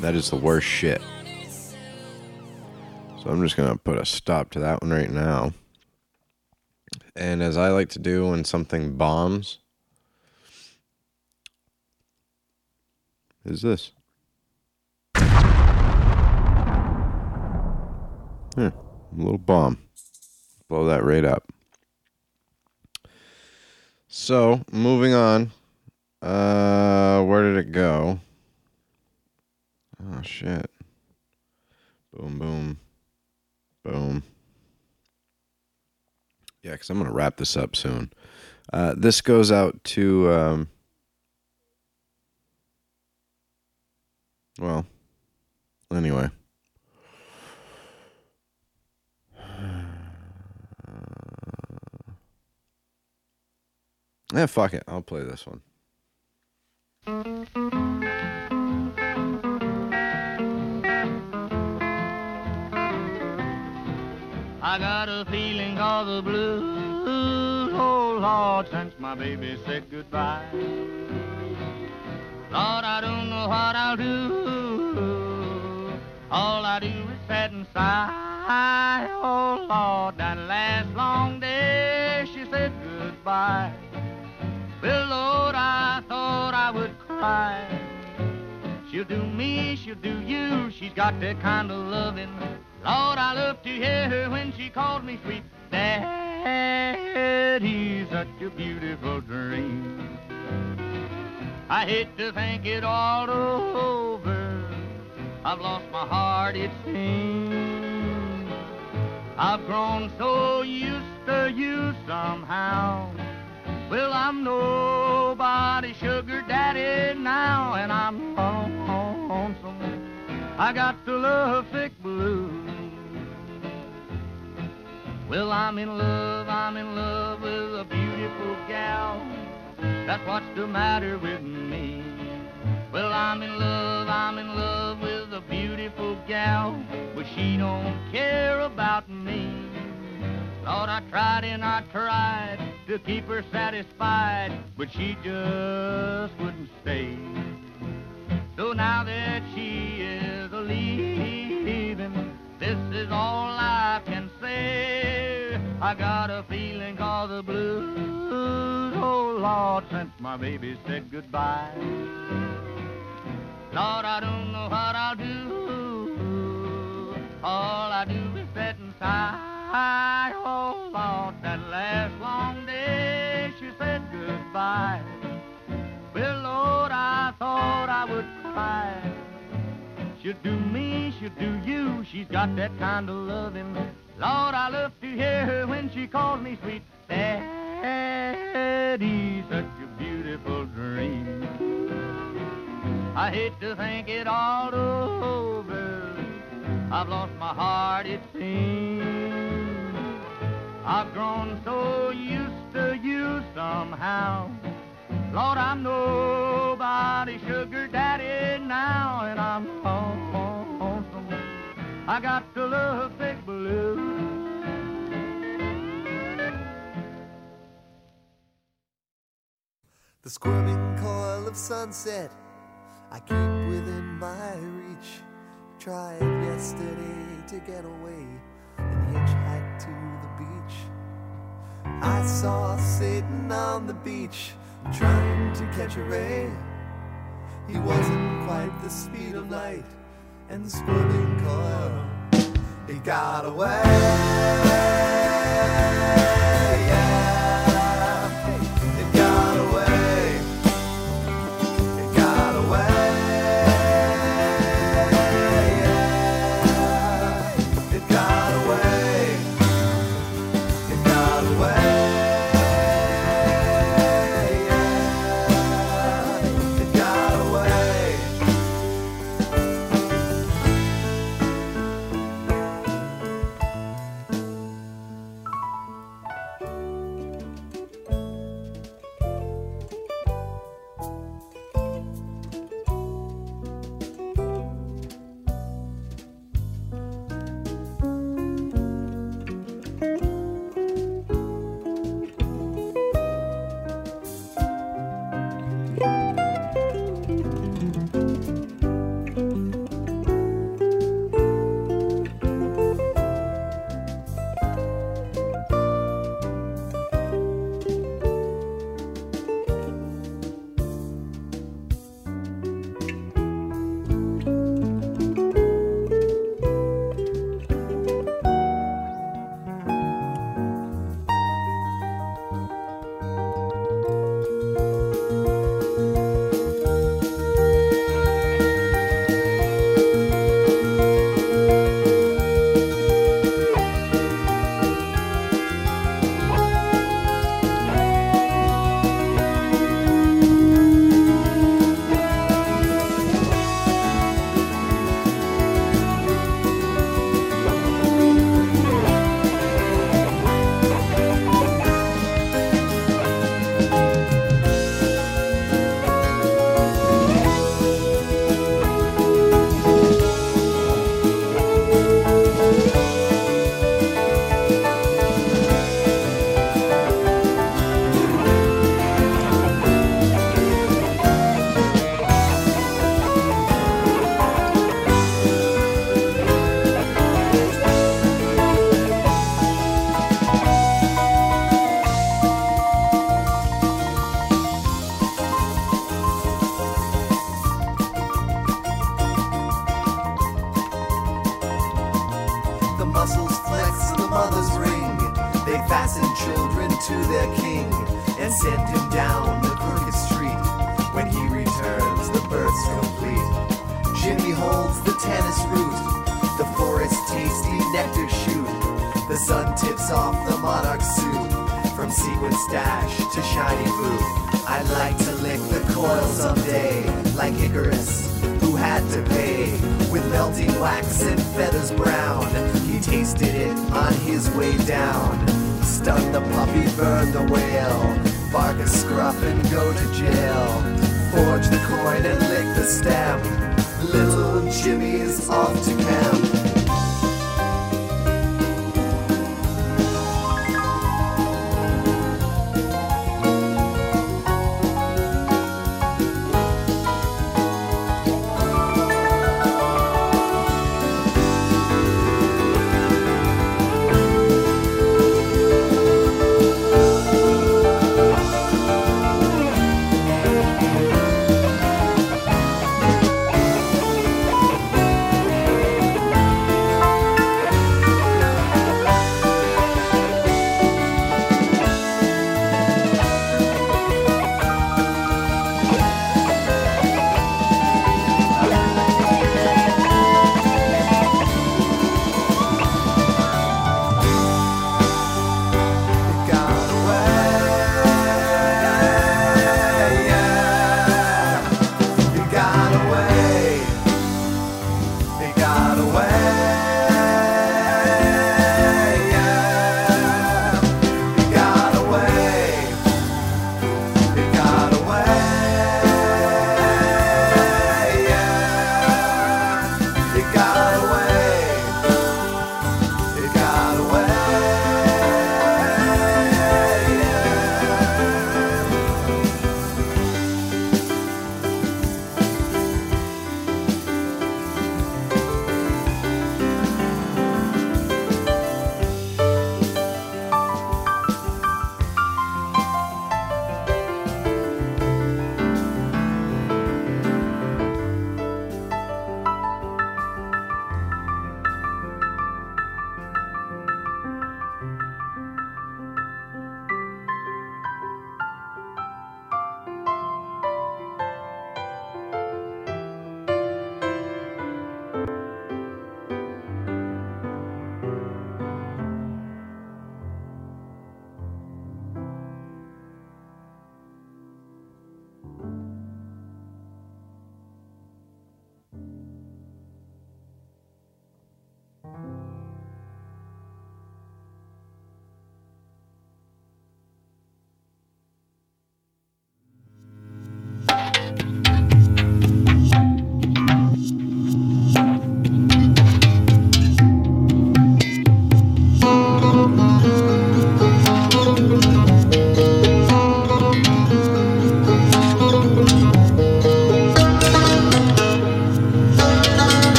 that is the worst shit. So I'm just going to put a stop to that one right now. And as I like to do when something bombs, is this. Yeah, a little bomb. Blow that right up. So, moving on uh, where did it go? Oh shit. Boom, boom, boom. Yeah, because I'm gonna wrap this up soon. Uh, this goes out to um, well, anyway. Yeah, fuck it. I'll play this one. I got a feeling of the blues, oh Lord, since my baby said goodbye. Lord, I don't know what I'll do. All I do is sit and sigh. Oh Lord, that last long day she said goodbye. Well, Lord, I thought I would cry. She'll do me, she'll do you. She's got that kind of loving. Lord, I love to hear her when she calls me sweet. Daddy, such a beautiful dream. I hate to think it all over. I've lost my heart, it seems. I've grown so used to you somehow. Well, I'm nobody's sugar daddy now, and I'm lonesome. I got the love sick blues. Well, I'm in love, I'm in love with a beautiful gal. That's what's the matter with me. Well, I'm in love, I'm in love with a beautiful gal, but she don't care about me. Lord, I tried and I tried to keep her satisfied, but she just wouldn't stay. So now that she is leaving, this is all I can say. I got a feeling called the blues, oh Lord, since my baby said goodbye. Lord, I don't know what I'll do. All I do is sit and sigh. Oh Lord, that last long day she said goodbye. Well, Lord, I thought I would cry. She'll do me, she'll do you. She's got that kind of loving. Lord, I love to hear her when she calls me sweet daddy. Such a beautiful dream. I hate to think it all over. I've lost my heart, it seems. I've grown so used to you somehow. Lord, I'm nobody's sugar daddy now, and I'm lonesome. I got to love big blue. The squirming coil of sunset I keep within my reach. Tried yesterday to get away and hitchhike to. I saw Satan on the beach trying to catch a ray. He wasn't quite the speed of light and the squirming coil. He got away.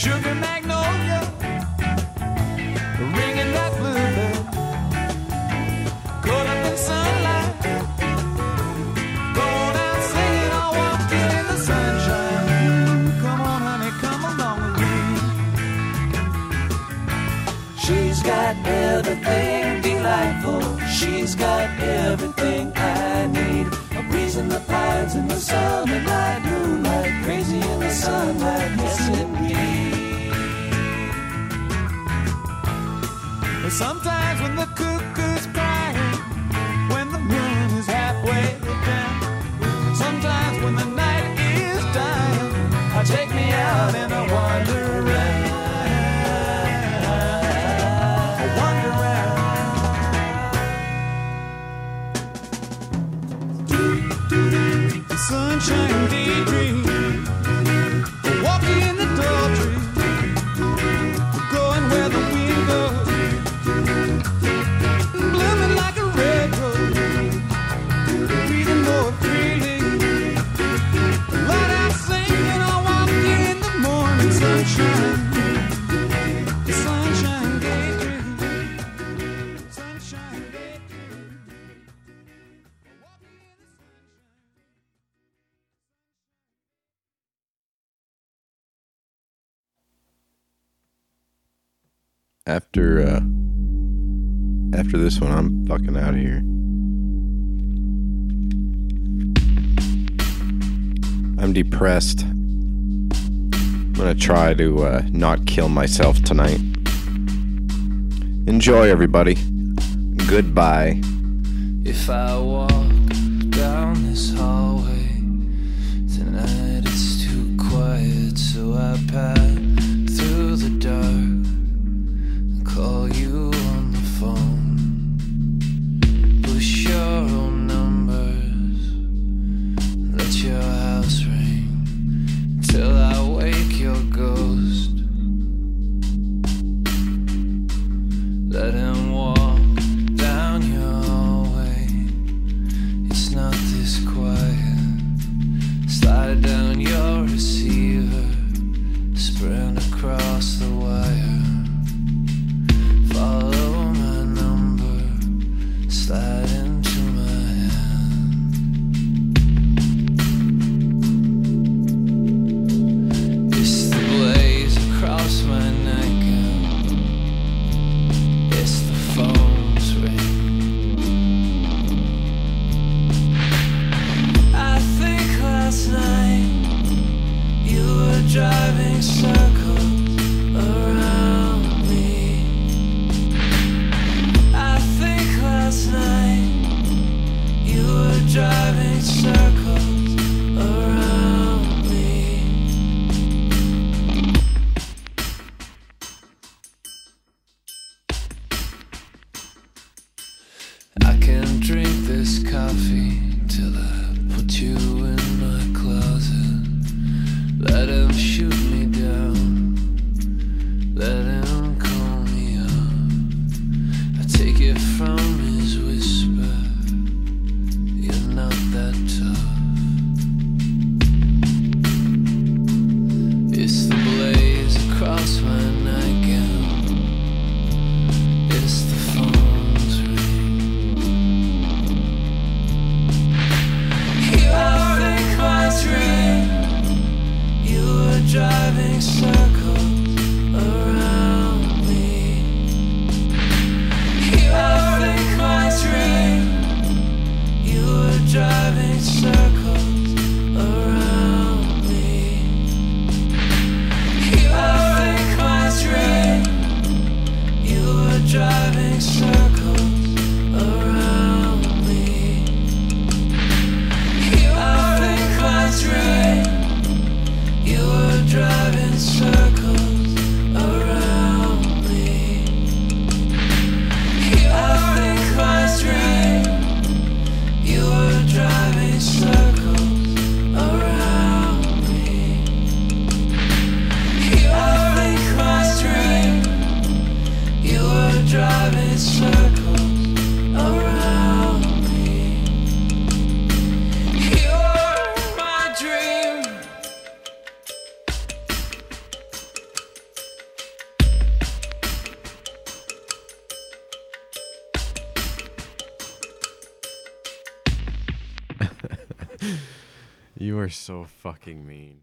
sugar magnolia, ringing that bluebell, caught up in sunlight, going out singing or walking in the sunshine. Ooh, come on, honey, come along with me. She's got everything delightful. She's got everything I need. A breeze in the pines and the summer night, moonlight, crazy in the sunlight. But sometimes when the cuckoo's crying, when the moon is halfway down, sometimes when the night is dying, I take me out in a wonder. After uh after this one, I'm fucking out of here. I'm depressed. I'm gonna try to uh, not kill myself tonight. Enjoy, everybody. Goodbye. If I walk down this hallway tonight, it's too quiet, so I pass through the dark call you on the phone. Push your own numbers, let your house ring till I wake your ghost. Let him. so fucking mean.